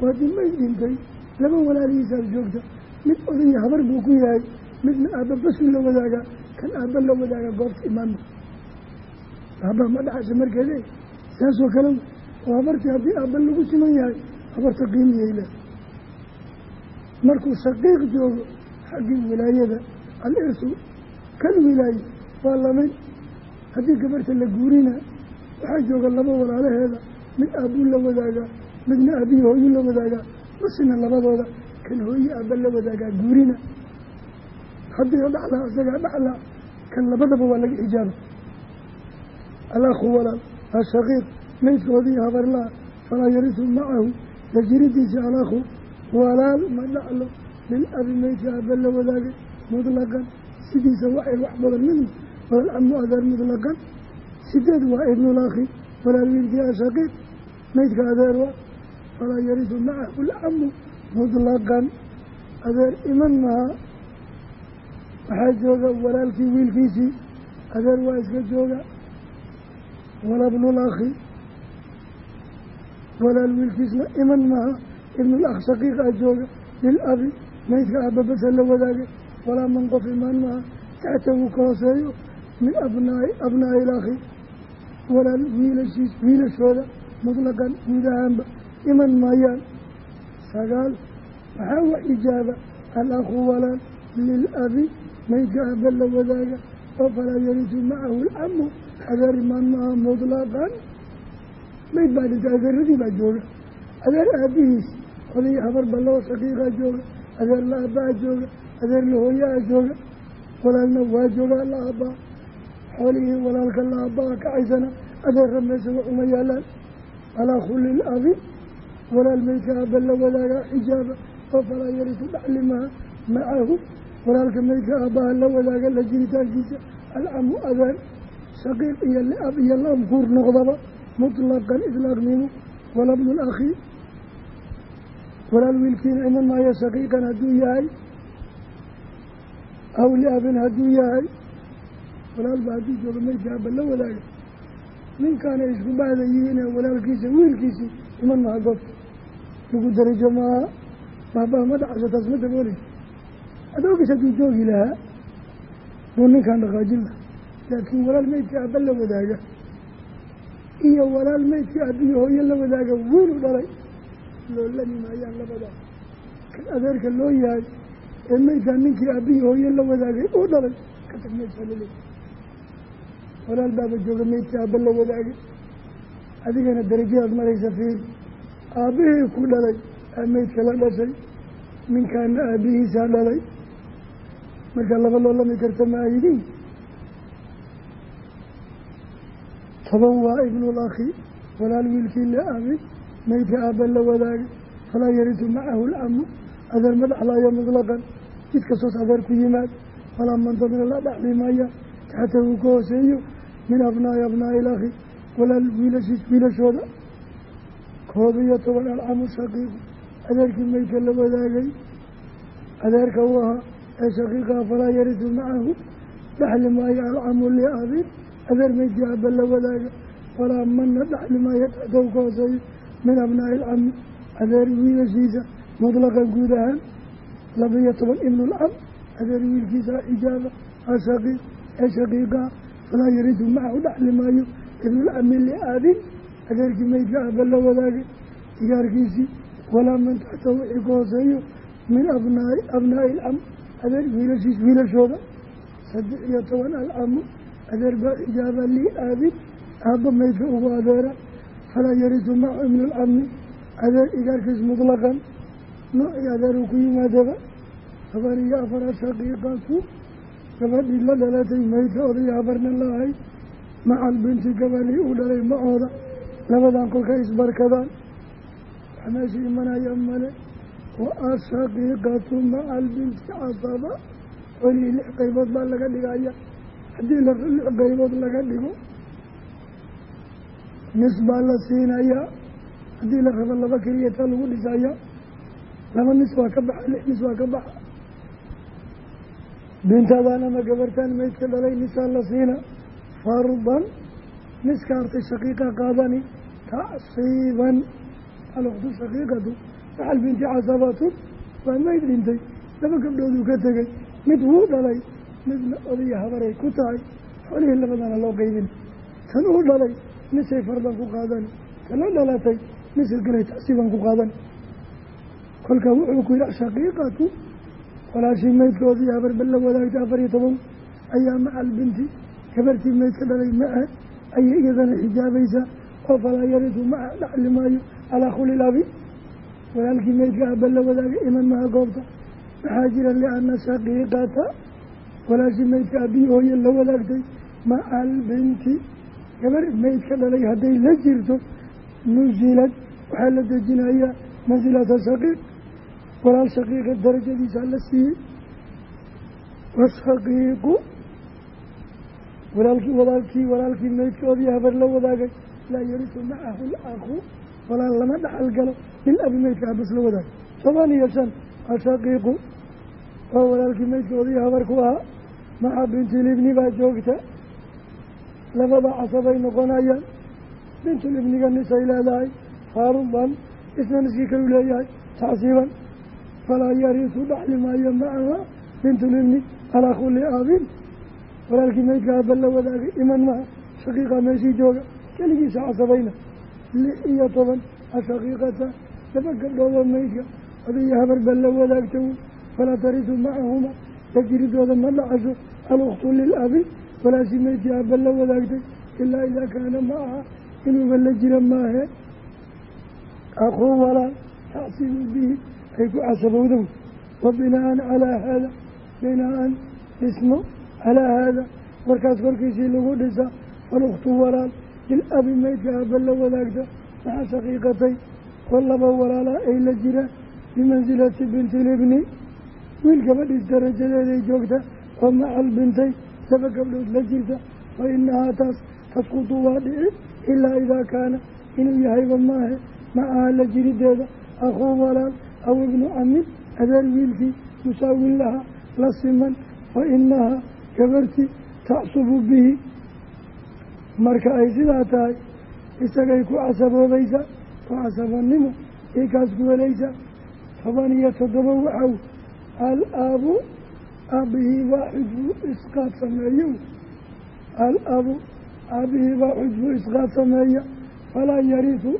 waa dib mayd dhintay laba walaalihiisaad joogta mid odaya habar buu ku yahay midna aabba basu la wadaagaa kan aabba la wadaagaa goobta imaanma aabba ma dhaxasha markeede saasoo kale oo habartii haddii aabba lagu siman yahay habarta qiimiyay leh markuu shaqiiq joogo xaggii wilaayada al-irsu kan wilaaye waa la mid haddii gabarta la guurina waxaa jooga laba walaalaheeda. Mid aabbuu la wadaagaa midna aabbihi hooyu la wadaagaa masina labadooda kan hooye aabba la wadaagaa guurina. Haddii dhaclaa isagaa dhaclaa kan labadaba waa laga xijaaba alakhu walaal ashaqiiq maydkoodii habarlaa falaa yarisu macahu. La jiridiisa alakhu walaal ma dhaclo lilabi maydka aabba la wadaagay mutlaqan sidiisa waxay wax badan mid walaalcamu adeer mutlaqan sideed waa ibnulakhi walaal wiilkii ashaqiiq maydka adeer waa falaa yarisu macahu lcamu mutlaqan adeer iman maha waxaa jooga walaalkii wiilkiisii adeer waa iska jooga wala bnulakhi walaal wiilkiisna iman maaha. Ibnul akh shaqiiqaa jooga lil abi maydka aababasa la wadaagay walaa man qof imaan maaha taxtahu ka hooseeyo min abnaai abnaa'i ilakhi walaal wiilashiis wiilashooda mutlaqan guud ahaanba iman maayaan sagaal waxaa wa ijaaba al-akhu walaal lilabi maydka aaba la wadaaga oo falaa yarisu macahu lcamu adeer imaan maaha mutlaqan mayd baa dhintay adeeradii baa jooga adeer aabihiis oday habar shaqiiqaa jooga adeer la aabaa jooga adeer la hooyaa jooga walaalna waa joogaa la aabaa xoolihii walaalka la aabaa kacaysana adeerra meesha waxuma yaalaan. Alakhu lilabi walaal maydka aaba la wadaagaa xijaaba oo falaa yarisu dhaxlimaha macahu walaalka maydka aabbaha la wadaaga la jiritaankiisa alcamu adaan shaqiiq iyo liab iyo laamkuur noqdaba mutlaqan islaaqnimo walabnu lakhi walaal wiilkiina iman maayo shaqiiqan hadduu yahay aw liabin hadduu yahay walaalba hadduu joogo maydka aaba la wadaaga ninkaana isku bahda yihiine walaalkiisa wiilkiisii iman maha goobta lagu darajo maaha baabaa madaxasa taas ma dabooleysa adoogiis hadduu joogi lahaa buu ninkan dhaqaajin laha laakiin walaal meydka aaba la wadaaga iyo walaal meydka aabiyo hooyo la wadaaga wiil u dhalay loo lami maayaan labadaa kan adeerka loo yahay ee meydkaa ninkii aabiyo hooyo la wadaagay uu dhalay. Ka tag meydkaa laleey walaal baaba jooga meydka aaba la wadaagay. Adigana darajadaad maraysa fiir. Aabbihii ku dhalay aa meydka la dhashay. Ninkaana aabihiisaa dhalay. Marka laba loo lami karta ma ayidiin toban waa ibnulakhi walaal wiilkii la abi meydka aaba la wadaagay. Falaa yarisu macahu lcamu adeer ma dhaxlaayo mutlaqan jid kastoos adeer ku yimaad walaa mantadna la dhaxli maaya taxtahu ka hooseeyo min abnaa'i abnaa'i ilakhi walaal wiilashiis wiilashooda. Koob iyo toban alcamu shaqiiqu adeerkii meydka la wadaagay adeerka u ahaa ee shaqiiqaa falaa yarisu macahu dhaxli maayo alcamu liabin adeer meydkii aaba la wadaaga walaa mana dhaxli maayo taxtahu ka hooseeyo min abnaa'i ilcami adeer wiilashiisa mutlaqan guud ahaan laba-iyo toban ibnulcam adeer wiilkiisa ijaaba ashaqiiq ee shaqiiqaa falaa yarisu macahu dhaxli maayo. Ibnulcami liaabin adeerkii meydka aaba la wadaagay igaarkiisii walaa man taxtahu wixii ka hooseeyo min abnaai abnaa'i ilcam adeer wiilashiis wiilashooda. Saddex iyo toban alcamu adeer baa ijaaba lii aabin aabba meydka ugu adeera falaa yarisu maca ibnu lcami adeer igaarkiis mutlaqan noocii adeer uu ku yimaadaba. Toban iyo afar ashaqiiqatu gabadhii la dhalatay meydka odaya habarna lahay. Macal binti gabadhii uu dhalay macooda labadan kolka isbarkadaan wax meesha imanaya male wa ashaqiiqatu maca albinti casaba. Welii lix qaybood baa laga dhigaya haddii lix qaybood laga dhigo nis baa la siinayaa. Haddii la rabo laba keliya taa lagu dhisaya laba nis waa ka baxa lix nis waa ka baxa bintadan ama gabartaan meydka dhalay nisaa la siina. Fardan niska hartay shaqiiqa qaadani tacsiiban aluktu shaqiiqatu maxal binti casabatun waa meyd dhintay. Laba gabdhooduu ka tegey mid wuu dhalay midna odaya habaray ku tahay. Xolihii labadana loo qeybin tan uu dhalay nisay fardan ku qaadani tala dhalatay nisal galay tacsiiban ku qaadani kolkaa wuxuu ku yihi ashaqiiqatu walaashii meydkoodii habarba la wadaagtay afar iyo toban ayaa maca albinti gabartii meydka dhalay mace ayay iyadana xijaabaysaa oo falaa yarisu maca dhaxli maayo alaa khulilabi walaalkii meydka aaba la wadaagay iman maha goobta. Maxaa jira liana shaqiiqata walaashii meydka abiyi hooye la wadaagtay maca albinti gabar meydka dhalay hadday la jirto nusilad waxaa la dejinayaa mansilata shaqiiq walaal shaqiiqa darajadiisa la siiyey washaqiiqu walaalkii walaalkii walaalkii meydkoodii habar la wadaagay laa yarisu macahu lakhu walaal lama dhaxal galo lilabi meydka habas la wadaagay toban iyo shan ashaqiiqu waa walaalkii meydkoodii habar ku ahaa maca bintulibni baa joogta labada casabay noqonayaan bintulibniga nisay leedahay fardan isna niskii kalu leeyahay tacsiiban falaa yariisu dhaxli maayo macaha bintulibni alakhu liabin walaalkii meydka aaba la wadaagay iman maha shaqiiqa meeshii jooga keligiisa casabayna lix iyo toban ashaqiiqata laba gabdhoodoo meydka odaiyo habar ba la wadaagta wey falaa tarisu macahuma la jiridooda ma dhacasho aluktu lilabi walaashii meydkii aaba la wadaagtay ilaa idaa kaana ma aha inuuba la jira maahe akuu walaal tacsibu bihi ay ku casabowdow wa binaan calaa haada binaan dhismo calaa haada. Warkaas korkiisii lagu dhisa faluktu walaal lilabi meydka aaba la wadaagta maxaa shaqiiqatay oo laba walaalaa ay la jiraan bimansilati binti libni. Wiil gabadhiis darajadeeday joogta oo macal bintay laba gabdhood la jirta. Fa inahaa taas tasqutu waa dhici ilaa idaa kaana inuu yahayba maahe macaha la jirideeda akhuu walaal aw ibnu camin adeer wiilkii musaawin laha la siman fa inahaa gabartii tacsubu bihi marka ay sidaa tahay isagay ku casaboobaysaa oo casabanimo ii kaas ku helaysaa toban iyo toddoba waxaw al-aabu aabbihii baa xujbu isqaad sameeyo al-abu aabbihii baa xujbu isqaad sameeya falaa yarisu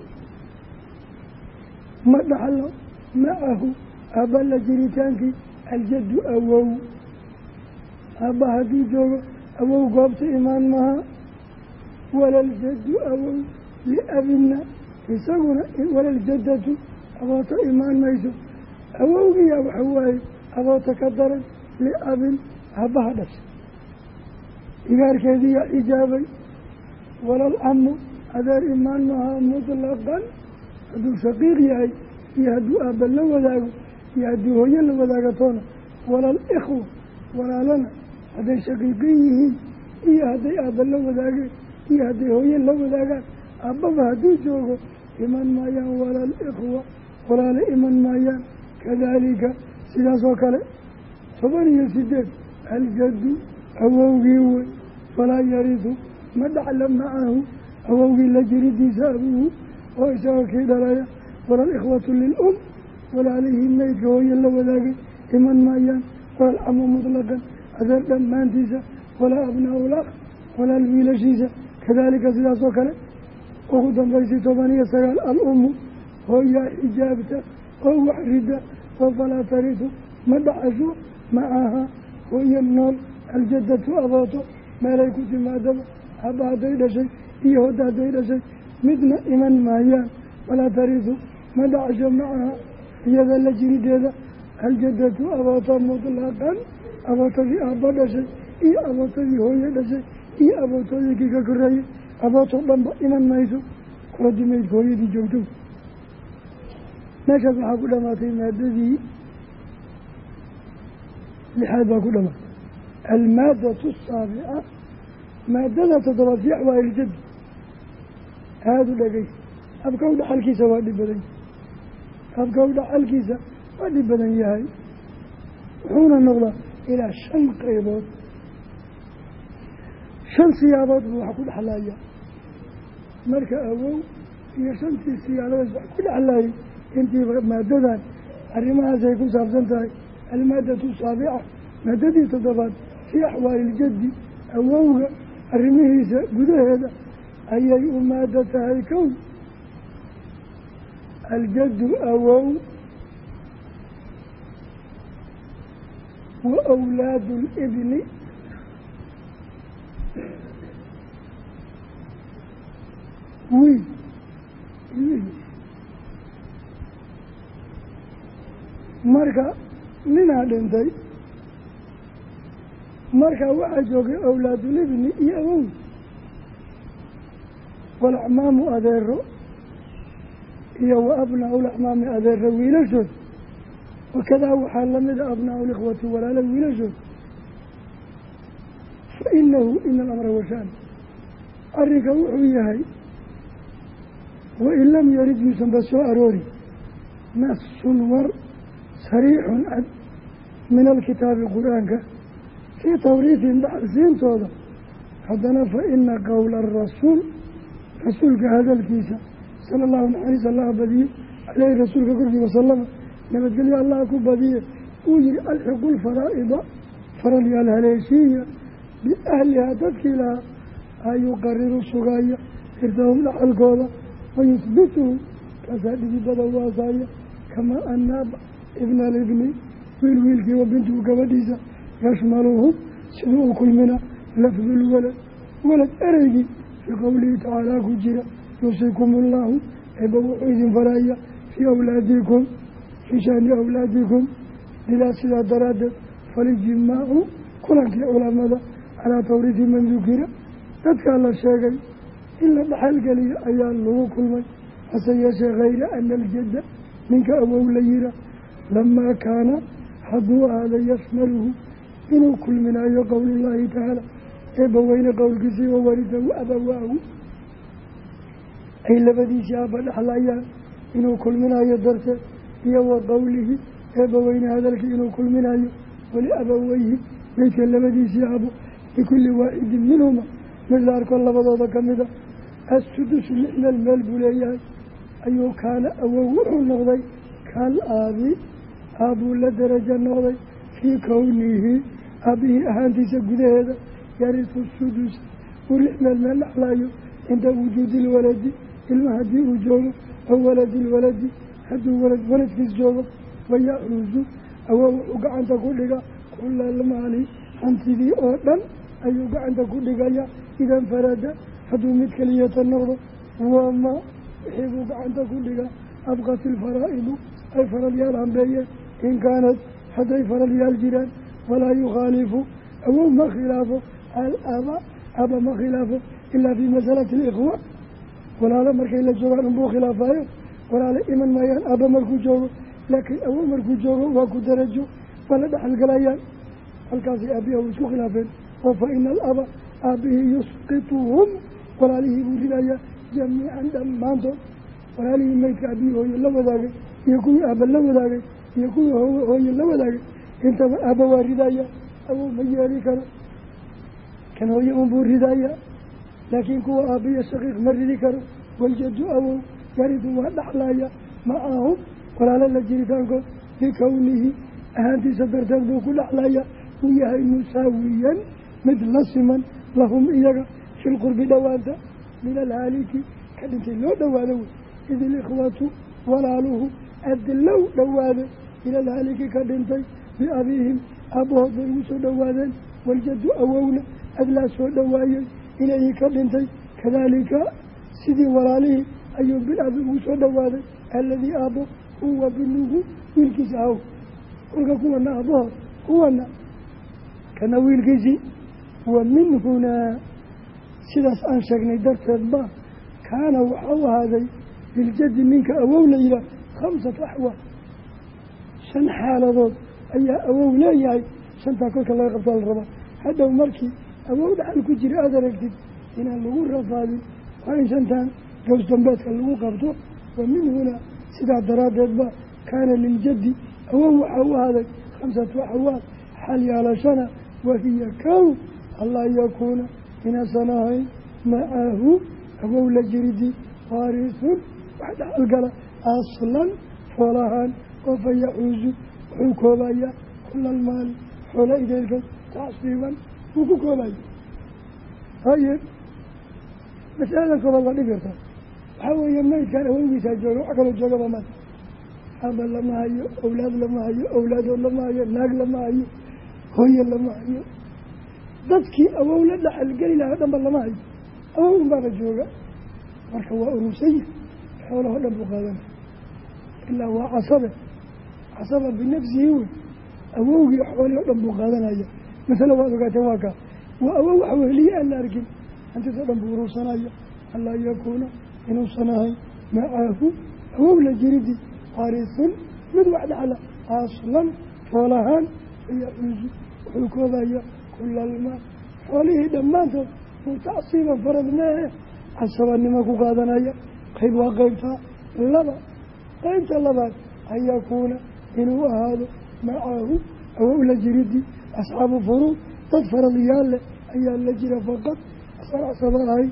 ma dhaxlo macahu aabba la jiritaankii aljaddu awow. Aabba hadduu joogo awow goobta imaan maha walaljaddu awow liabina isaguna walaljadatu abooto imaan mayso. Awowgiyaa waxa waaye aboota ka daran liabin aabbaha dhashay. Igaarkeediiyaa xijaabay walal camu adeer imaan mahaa mutlaqan hadduu shaqiiq yahay iyo hadduu aabba la wadaago iyo hadduu hooyo la wadaagatoona walal ikhwa walaalana hadday shaqiiqin yihiin iyo hadday aabba la wadaageen iyo hadday hooye la wadaagaan aabbaba hadduu joogo iman maayaan walal ikhwa walaale iman maayaan. Kadaalika sidaas oo kale toban iyo sideed aljaddu awowgii wey falaa yaridu ma dhacla macahu awowgii la jiridiisa abuhu oo isagoo kii dhalaya walal ikhwatu lilum walaalihii meydka hooye la wadaagay iman maayaan walal camu mutlaqan adeer dhammaantiisa walaa abnaa ulakh walaal wiilashiisa kadaalika sidaas oo kale ugu dambaysay toban iyo sagaal al-ummu hooyaa xijaabta oo waxrida oo falaa taridu ma dhacasho macaha hooyo nool aljadatu abooto meelay ku timaadaba haba hadday dhashay iyo hodda hadday dhashay midna iman maayaan falaa taridu ma dhacasho macaha iyada la jirideeda aljadatu abooto mutlaqan abootadii aabba dhashay iyo abootadii hooye dhashay iyo abootooyinkii ka koreeyey abootoo dhanba iman mayso koladii meydka hooyadii joogto. Meeshaas waxaa ku dhamaatay maadadii lixaad baa ku dhamaatay. Almaadatu asaabica maadada toddobaad fi axwaaliljaddi aada u dhegeysa habkaw dhaxalkiisa waa dhib badan habkaw dhaxalkiisa waa dhib badan yahay. Wuxuuna noqdaa ilaa shan qaybood. Shan siyaabood buu wax ku dhexlaaya marka awow iyo shantii siyaabadeed wax ku dhexlaayay intiiba maadadan arrimahaasay ku saabsan tahay. Almaadatu saabica maadadii toddobaad fii axwaali iljaddi awowga arrimihiisa gudaheeda ayay u maado tahay kow aljaddu awow wa awlaadu libni wiil ilmihiis marka ninaa dhintay markaa waxaa joogay awlaadulibni iyo awow walacmaamu adeero iyo wa abnaa-u lacmaami adeero wiilashood. Wakadaa waxaa lamida abnaa-u likhwati walaala wiilashood. Fa inahu ina alamra washaan arrinka wuxuu yahay wain lam yarid yuusanba soo aroori nasun war sariixun cad min alkitaabi qur'aanka. Fii tawriifin dhaxalsiintooda haddana fa ina qowla arasuul rasuulka hadalkiisa sala allahu naxariis allaha badiye caleyhi rasuulka korkii wasalama nabadgelyo allaha ku badiye. Uu yihi alxiqu lfaraa'ida faralyaal haleeshiiya biahlihaa dadkii lahaa ayuqariru sugaya irtahum dhaxalkooda wayusbituhu kaasaa dhidibada waasaaya kamaa anaaba ibna alibni wiil wiilkii wa bintuhu gabadhiisa yashmaluhu siduu u kulmina lafdulwalad walad ereygii fii qowlihi tacaalaa ku jira yuusikum allaahu eeba wuxuu idin faraya fii awlaadikum fii shani awlaadikum lidaa sidaa daraaddeed falijimaacu kulankii culamada calaa tawriiti man dukira dadkaa la sheegay in la dhaxalgeliyo ayaa lagu kulmay hase yeeshee hayra ana aljadda ninka awow la yira lamaa kaana hadduu ahaada yashmaluhu inuu kulminaayo qowlullaahi tacaala eebbaweyne qowlkiisii wa waridahu abawaahu ay labadiisii aabba dhexlayaan inuu kulminayo darteed iyo wa qowlihi eebbaweyne hadalkii inuu kulminayo wali abaweyhi meydka labadiisii aabo likulli waaxidin minhuma mid la arko labadooda ka mida assudusu lix meel buu leeyahay ayuu kaana awow wuxuu noqday kal aabi aabbuu la darajo noqday fii kownihi aabbihii ahaantiisa gudaheeda yarisu sudus uu lix meel meel dhexlaayo cinda wujuudi ilwaladi ilma haddii uu joogo aw waladi ilwaladi hadduu walad waladkiis joogo wayacuusu awow wuxuu gacanta ku dhiga kulalmaali hantidii oo dhan ayuu gacanta ku dhigaya idan farada hadduu mid keliyata noqdo wama wixii buu gacanta ku dhiga abqat ilfaraa'idu ay faralyaal hambeeyeen in kaanad hadday faralyaal jiraan walaa yukhaalifu awow ma khilaafo alaba aba ma khilaafo ilaa fii masalati alikhwa walaalo markay la joogaan unbuu khilaafayo walaalo iman maayaan aaba markuu joogo laakiin awow markuu joogo waa ku darajo waa la dhexalgalayaan halkaasay aabiyahu isku khilaafeen. Oo fa ina alaba aabihii yusqituhum. Walaalihii buu ridayaa jamiican dhammaantood. Walaalihii meydka aabihii hooye la wadaagay iyo kuwii aaba la wadaagay iyo kuwii hooye la wadaagay. Intaba aaba waa ridaya awow ma yeeli karo. Kan hooye unbuu ridaya laakiin kuwa aabiya shaqiiq ma ridi karo waljadu awow yaridu waa dhaxlaya macahum walaalo la jiritaankood bikownihi ahaantiisa darteed buu ku dhexlaya uu yahay musaawiyan mid la siman lahum iyaga fi lqurbi dhowaanta min alhaaliki ka dhintay loo dhowaado wey id ilikhwatu walaaluhu adlow dhowaaday ila alhaaliki ka dhintay biabiihim aabbahood bay ugu soo dhowaadeen waljaddu awowna adlaa soo dhowaayey ilayhi ka dhintay kadaalika sidii walaalihii ayuu bilabi ugu soo dhowaaday alladii aabbo huwa binuhu wiilkiisa ahaw kolka kuwana aabbahood kuwana kana wiilkiisii wa min hunaa sidaas aan sheegnay darteed ba kaana waxa u ahaaday liljadi ninka awow la yihaah khamsatu axwaal shan xaaladood ayaa awow leeyahay shantaa kolka laga qabtaa la rabaa. Hadhow markii awow dhaxal ku jira aada aragtid inaan lagu rafaadin waa in shantan gows dambeedka lagu qabto wa min hunaa sidaa daraaddeed ba kaana liljaddi awow waxaa u ahaaday khamsatu axwaal xal yaalashana wahiya kow allaa yakuuna inaasan ahayn macahu awow la jiridii waarisun wax dhaxalgala aslan foolahaan oo fa yacuusu wuxuu koobayaa kula almaali xoola ideelkay tacsiiban wuu ku koobaya haye. Masaladan koobaad waa dhib yarta waxaa weeye maydkan awowgiisaa jooga wax kaloo joogaba ma aba lama hayo awlaad lama hayo awlaadood lama hayo naag lama hayo hooye lama hayo. Dadkii awow la dhaxalgeli lahaa dhanba lama hayo. Awow unbaaba jooga. Marka waa urursaya xoolaho dhan buu qaadanaya ilaa waa casabe casaba binafsihi wey awowgii xoolii o dhan buu qaadanaya masale waad ogaateen waa kaa waa awow wax wehliye aan la arkin. Hantisoo dhan buu urursanaya anlaa yakuuna inuusan ahayn macahu awow la jiridi. Waarisun mid wax dhaxla aslan foolahaan fayacuusu wuxuu koobaya kula almaal xoolihii dhammaantood uu tacsiiban farad meehe casabanimo ku qaadanaya. Qayb waa qeybtaa laba. Qeybta labaad an yakuuna inuu ahaado. Macahu awow la asxaabu furuud dad faradyaal leh ayaa la jira faqad asaan casaba ahay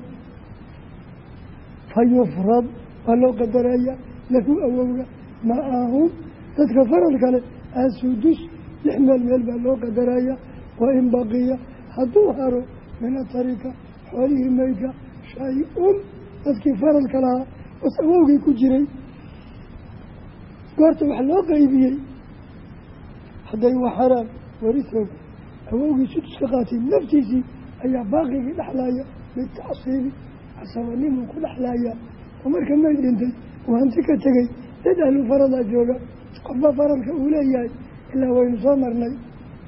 fa yufrad waa loo qadaraya lahu awowga macahum dadka farad kale asudus lix meel meel baa loo qadaraya wa in baqiya hadduu haro min atarika xoolihii meydka shay-un dadkii faradka lahaa was awowgii ku jiray goorta wax loo qeybiyey hadday waxaraan warisooga awowgii suduska qaatay naftiisii ayaa baaqigii dhexlaaya bitacsiibi casabanimuu ku dhexlaaya oo marka may dhintay uu hanti ka tegey dad ahlu faradaa jooga qofba faradka uu leeyahay ilaa waynu soo marnay.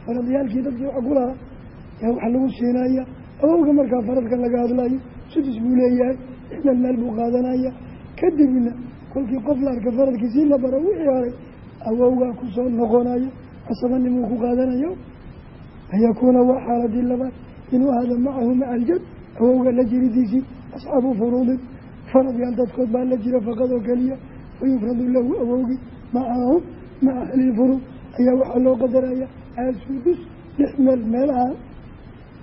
Faradyaalkii dadkii wax ku yaa wax lagu siinaya awowga markaa faradka laga hadlayo sudus buu leeyahay ixmel meel buu qaadanaya. Kadibna kolkii qof la arka faradkiisii la baro wixii horay awowgaa ku soo casabanimuu ku qaadanayo? An yakuuna waa xaaladii labaad inuu ahada macahu maca aljad awowga la jiridiisii asxaabu furuudin. Faradyaal dadkood baa la jira faqad oo keliya wayufradu lahu awowgii macahum maca ahlilfuruud ayaa waxaa loo qadaraya asudus lix meel meelaha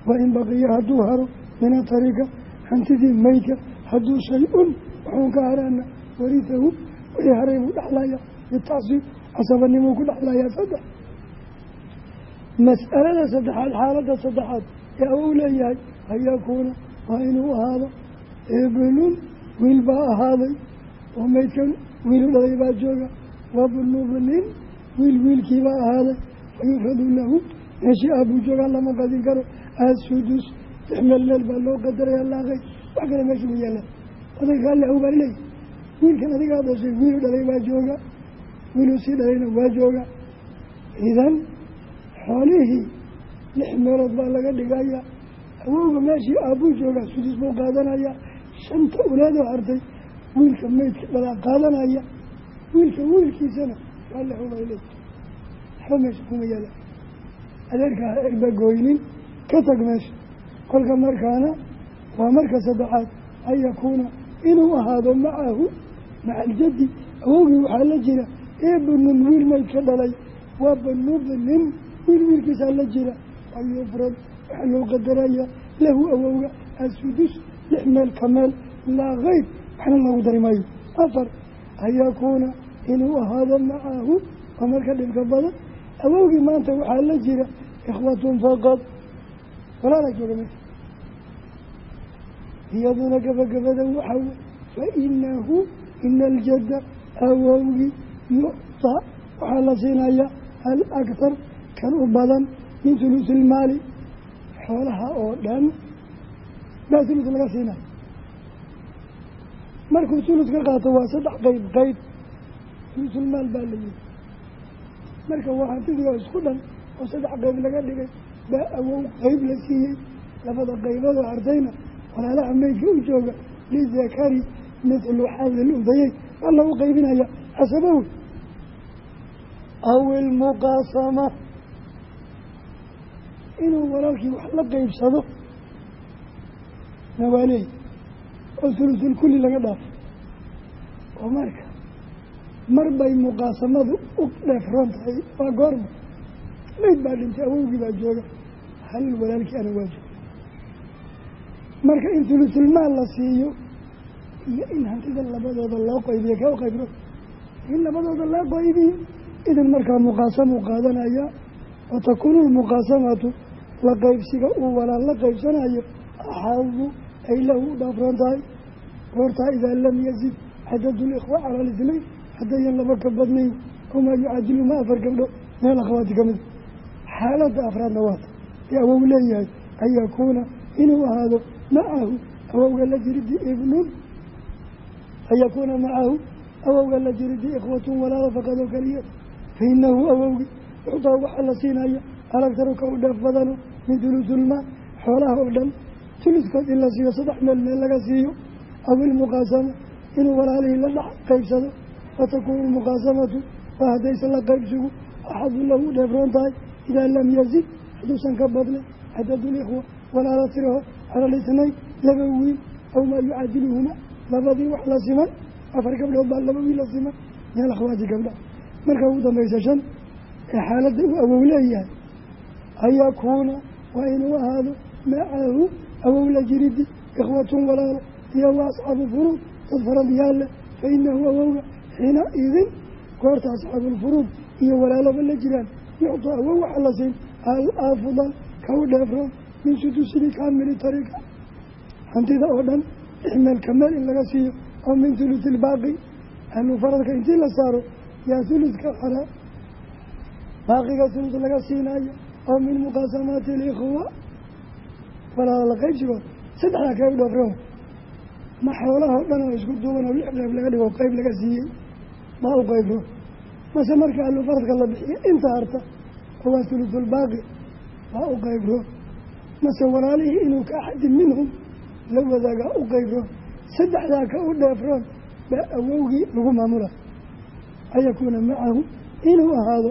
wa in baqiya hadduu haro min atarika hantidii meydka hadduu shay-un waxuun ka haraana warisahu wixii haray buu dhexlaya bitacsiib casabanimuu ku dhexlayaa saddex mas'alada saddexaad xaaladda saddexaad ee awow leeyahay an yakuuna waa inuu ahaado ibnun wiil baa ahaaday oo meydkan wiilu dhalay baa jooga. Wabnubnin wiil wiilkiibaa ahaaday. Fayufradu lahu meeshii aabuu joogaa lama qadin karo. Asudus lix meel meel baa loo qadaraya laaqay wax kale meesha ma yaalaan oday raalli aw baa leeyahy wiilkan adigaa dhashay wiilu dhalay baa jooga. Wiiluu sii dhalayna waa jooga. Idan xoolihii lix meelood baa laga dhigaya awowga meeshii aabbuu joogaa sudus buu qaadanaya shanta uleedoo hartay wiilka meydka dhalaa qaadanaya wiilka wiilkiisana aw baa leeyahy waxba meesha kuma yaalla adeerkaa erba gooynin ka tag meesha. Kolka markaana waa marka saddexaad. An yakuuna inuu ahaado macahu maca aljaddi. Awowgii waxaa la jira ibnun wiil mayd ka dhalay waa banubnin wiil wiilkiisaa la jira ayufrad waxaa loo qadaraya lahu awowga asudus lix meel ka meel laa keyr waxna loogu dari maayo. Afar an yakuuna inuu ahaado macahu waa marka dhibka badan awowgii maanta waxaa la jira ikhwatun faqad walaalaa jooga meesha. Iyaduna gabagabada waxaa fa inahu ina aljadda awowgii yucta waxaa la siinaya alakthar kan u badan min hulusi ilmaali xoolaha oo dhan. Baa hulus laga siinayo markuu hulus ka qaato waa saddex qeyb qeyb hulusulmaal baa la yihi marka waa hantidioo isku dhan oo saddex qeyb laga dhigay baa awow qeyb la siiyey. Labada qeyboodoo ardayna walaalaha meydka u jooga lidakari mithlu baa lagu qeybinaya xasabow aw ilmuqaasama inuu walaalkii wax la qeybsado nawaaleey oo hulusul kulli laga dhaafo oo marka mar bay muqaasamadu u dheefroon tahay waa goorma. Meyd baa dhintay awowgii baa jooga. Hal walaalkii ana waa jooga. Marka in hulusulmaal la siiyo iyo in hantida labadooda loo qaybiyo ka qaybro in labadooda loo qaybiyo idan markaa muqaasamuu qaadanaya wa takuunu lmuqaasamatu la qaybsiga uu walaal la qaybsanayo axadu ay lahu u dhaafroon tahay. Goortaa idaa lam yazid cadadu likhwa cala lisnayn haddayan laba ka badnayn wamaa yucadilu ma afar gabdho meel akhwaati ka mida xaaladda afraadna waata ee awow leeyahay an yakuuna inuu ahaado macahu awowga la jiridi ibnun an yakuuna macahu awowga la jiridi ikhwatun walaalo faqad oo keliya fa inahu awowgii yucdaa waxaa la siinaya alagtaru ka u dheef badano min tulusulmaa xoolaha oo dhan tuluskood in la siiyo saddex meel meel laga siiyo aw ilmuqaasama inuu walaalihii la dhex qaybsado fatakuunu lmuqaasamatu waa haddaysan la qaybsigu axadu lahu dheefroon tahay idaa lam yazid hadduusan ka badnay cadadu likhwa walaala tiraho cala lisnayn laba wiil aw maa yucadiluhuma labadii wax la siman afar gabdhood baa laba wiil la siman meel akhwaati gabdha. Marka ugu dambaysa shan ee awow leeyahay an waa inuu ahaado macahu awow la jiridi ikhwatun walaalo iyo wa asxaabu furuud dad farad yaalle fa inahu awowga xiina idin goorta asxaabulfuruud iyo walaalaba la jiraan yucta awow waxaa la siin al afdal ka u dheefroon min sudusili kaamili tariika hantida oo dhan ixmeel kameel in laga siiyo oo min thuluthi ilbaaqi ahlu faradka intii la saaro yaa thuludka xaraa baaqiga thulud laga siinaayo oo min muqaasamaati alikhwa walaala la qaybsigood saddexdaa kee u dheefroon ma xoolahao dhan oo isku duuban oo lix qeyb laga dhigo qeyb laga siiyey maa u qeybro mase marka ahlu faradka la bixiyo inta harta oo waa thuluthulbaaqi maa u qeybro mase walaalihii inuu ka axadin minhum la wadaagaa u qeybroon saddexdaa ka u dheefroon baa awowgii lagu maamula. An yakuuna macahu inuu ahaado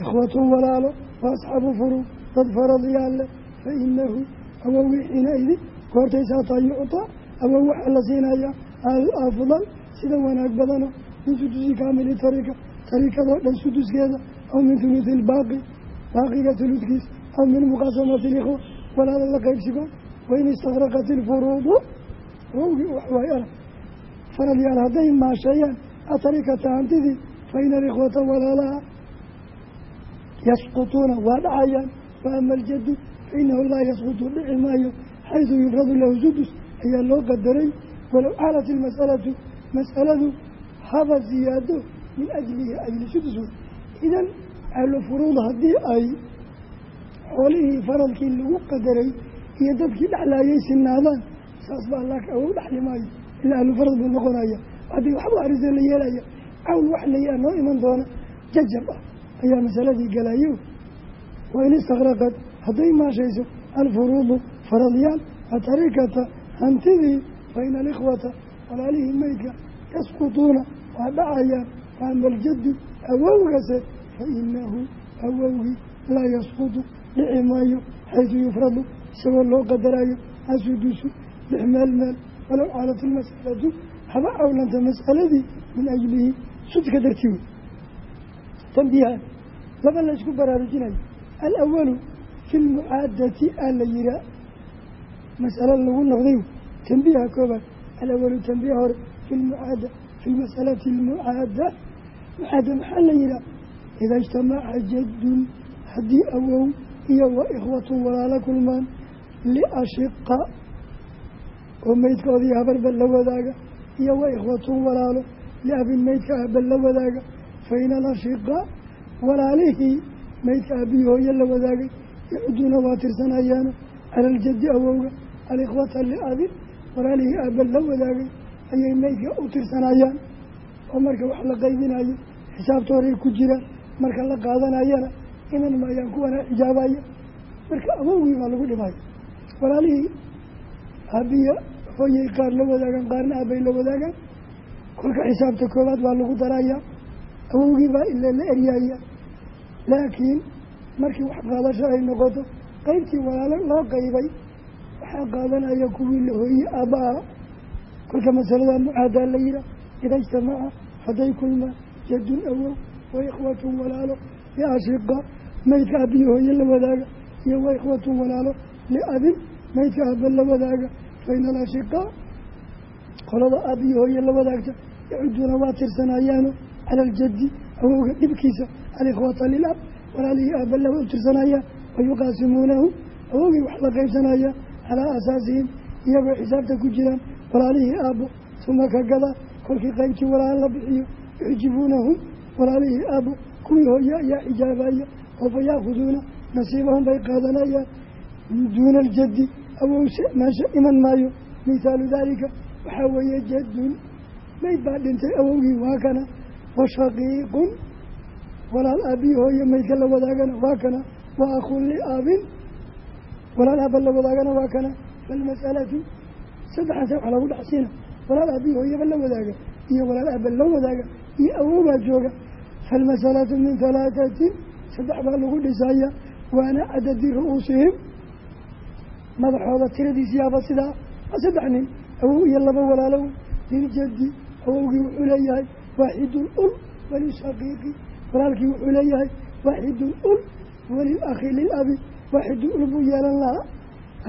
ikhwatun walaalo wa asxaabu furuu dad faradyaal leh fa inahu awowgii xiinaidi goortaysaataa yuctaa awow waxaa la siinayaa al afdal sida wanaag badano min sudusi kaamili tariika tariikadoo dhan suduskeeda aw min thuluthi ilbaaqi baaqiga thuludkiis aw min muqaasamati ilikhwa walaala la qaybsigood wain istakraqat ilfuruudu awowgii waxwaay arag farad yaal hadday maasheeyaan atarikata hantidii fa ina alikhwata walaalaha yasqutuuna waa dhacayaan. Wa ama aljaddu fa inahu laa yasqutu dhici maayo. Xaydu yufradu lahu sudus ayaa loo qadaray. Walow caalat ilmas'alatu mas'aladu haba ziyaado min ajlihi ajli sudus wey idan ahlu furuud haddii ay xoolihii faradkii lagu qadaray iyo dadkii dhexlaayay sinaadaan saas baa laaka awow dhexli maayo. Ilaa ahlu farad buu noqonaya haddii waxba arisee la yeelaya cawl wax iman doona jajab ah ayaa masaladii galayo. Wain istakraqad hadday maashayso alfuruudu faradyaal atarikata hantidii fa ina alikhwata walaalihii meydka yasqutuuna waa dhacayaan waama aljaddu awowgase fa inahu awowgii laa yasqutu dhici maayo xaysu yufradu isagoo loo qadarayo asudusu lix meel meel walow caalat ilmas'alatu haba cawlanta mas'aladii min ajlihi sudka dartii wey tanbiihaan laba la isku baraarujinayo. Alawalu fi lmucaadati aa la yihaa mas'alo lagu noqday tanbiiha koobaad alawalu tanbiiha hore fi lmucaada fi lmas'alati almucaada mucaada maxaa la yihaa idaa ijtamaca jaddun haddii awow iyo wa ikhwatun walaalo kulmaan liashiqa oo meydkoodii habarba la wadaaga iyo wa ikhwatun walaalo liabin meydka ahba la wadaaga fa ina alashiqa walaalihii meydka aabihii hooye la wadaagay yacuduuna waa tirsanayaano cala aljaddi awowga alikhwata liabin walaalihii aabba la wadaagay ayay meydka u tirsanayaan oo marka wax la qaybinayo xisaabta horay ku jiraan marka la qaadanayana iman maayaan kuwana xijaabaya marka awowgii baa lagu dhimaya walaalihii aabiya hooyay qaar la wadaagaan qaarna aabbay la wadaagaan kolka xisaabta koowaad baa lagu darayaa awowgii baa ile la eryaaya. Laakiin markii wax qaadasho ay noqoto qeybtii walaalo loo qaybay waxaa qaadanaya kuwii la hooye aabbaha. Kolka masalada mucaadaa la yihaa ida ijtamaca hadday kulmaan jadun awow wa ikhwatun walaalo liashiqa meydka aabiyi hooye la wadaaga iyo wa ikhwatun walaalo liabin meydka aabba la wadaaga fa ina alashiqaa qolada aabiyi hooye la wadaagta yacuduuna waa tirsanayaano cala aljaddi awowga dhibkiisa alikhwata lilab walaalihii aabba laba u tirsanayaan wa yuqaasimuunahu awowgii wax la qaybsanaya calaa asaasihim iyagoo xisaabta ku jiraan walaalihii aabbo suma ka gada kolkii qaybtii walaal la bixiyo yuxjibuunahum walaalihii aabbo kuwii hooye ayaa xijaabaya oo fa yaakuduuna nasiibahum bay qaadanayaan duuna aljaddi awowse meesha iman maayo mithaalu daalika waxaa weeye jaddun mayd baa dhintay awowgii waa kana wa shaqiiqun walaal aabii hooye maydka la wadaagana waa kana wa akhun liaabin walaal aaba la wadaagana waa kana falmas'alatu saddexaasa wax lagu dhacsiina walaal aabii hooyaba la wadaaga iyo walaal aaba la wadaaga iyo awowbaa jooga falmasalatu min halaatatin saddex baa lagu dhisaya waana cadadi ru'uusihim madaxooda tiradiisiyaaba sidaa waa saddex nin awow iyo laba walaalow liljaddi awowgii wuxuu leeyahay waaxidun ul walishaqiiqi walaalkii wuxuu leeyahay waaxidun ul walilakhi lilabi waaxidun ul buu yeelan lahaa.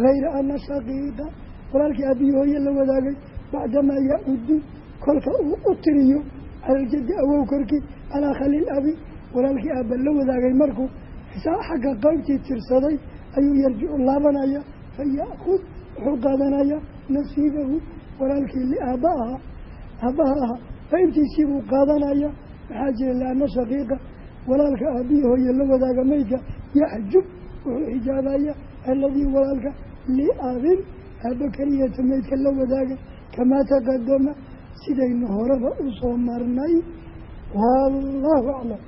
Hayra ana shaqiiqa. Walaalkii aabbiyi hooye la wadaagay bacdamaa yacudu kolka uu u tiriyo calaljaddi awow korkii calaa khaliil abi. Walaalkii aabba la wadaagay markuu xisaa xagga qaybtii tirsaday ayuu yarjicu laabanaya fa ya'khud wuxuu qaadanayaa nasiibahu. Walaalkii liaabba ahaa aabbaha ahaa qaybtiisii buu qaadanaya. Maxaa jira lianna shaqiiqa. Walaalka aabbihi hooye la wadaaga maydka yaxjub wuxuu xijaabaya alladii walaalka liabin aabba keliyata maydka la wadaaga. Kamaa taqadama sidaynu horeba u soo marnay. Wallaahu aclam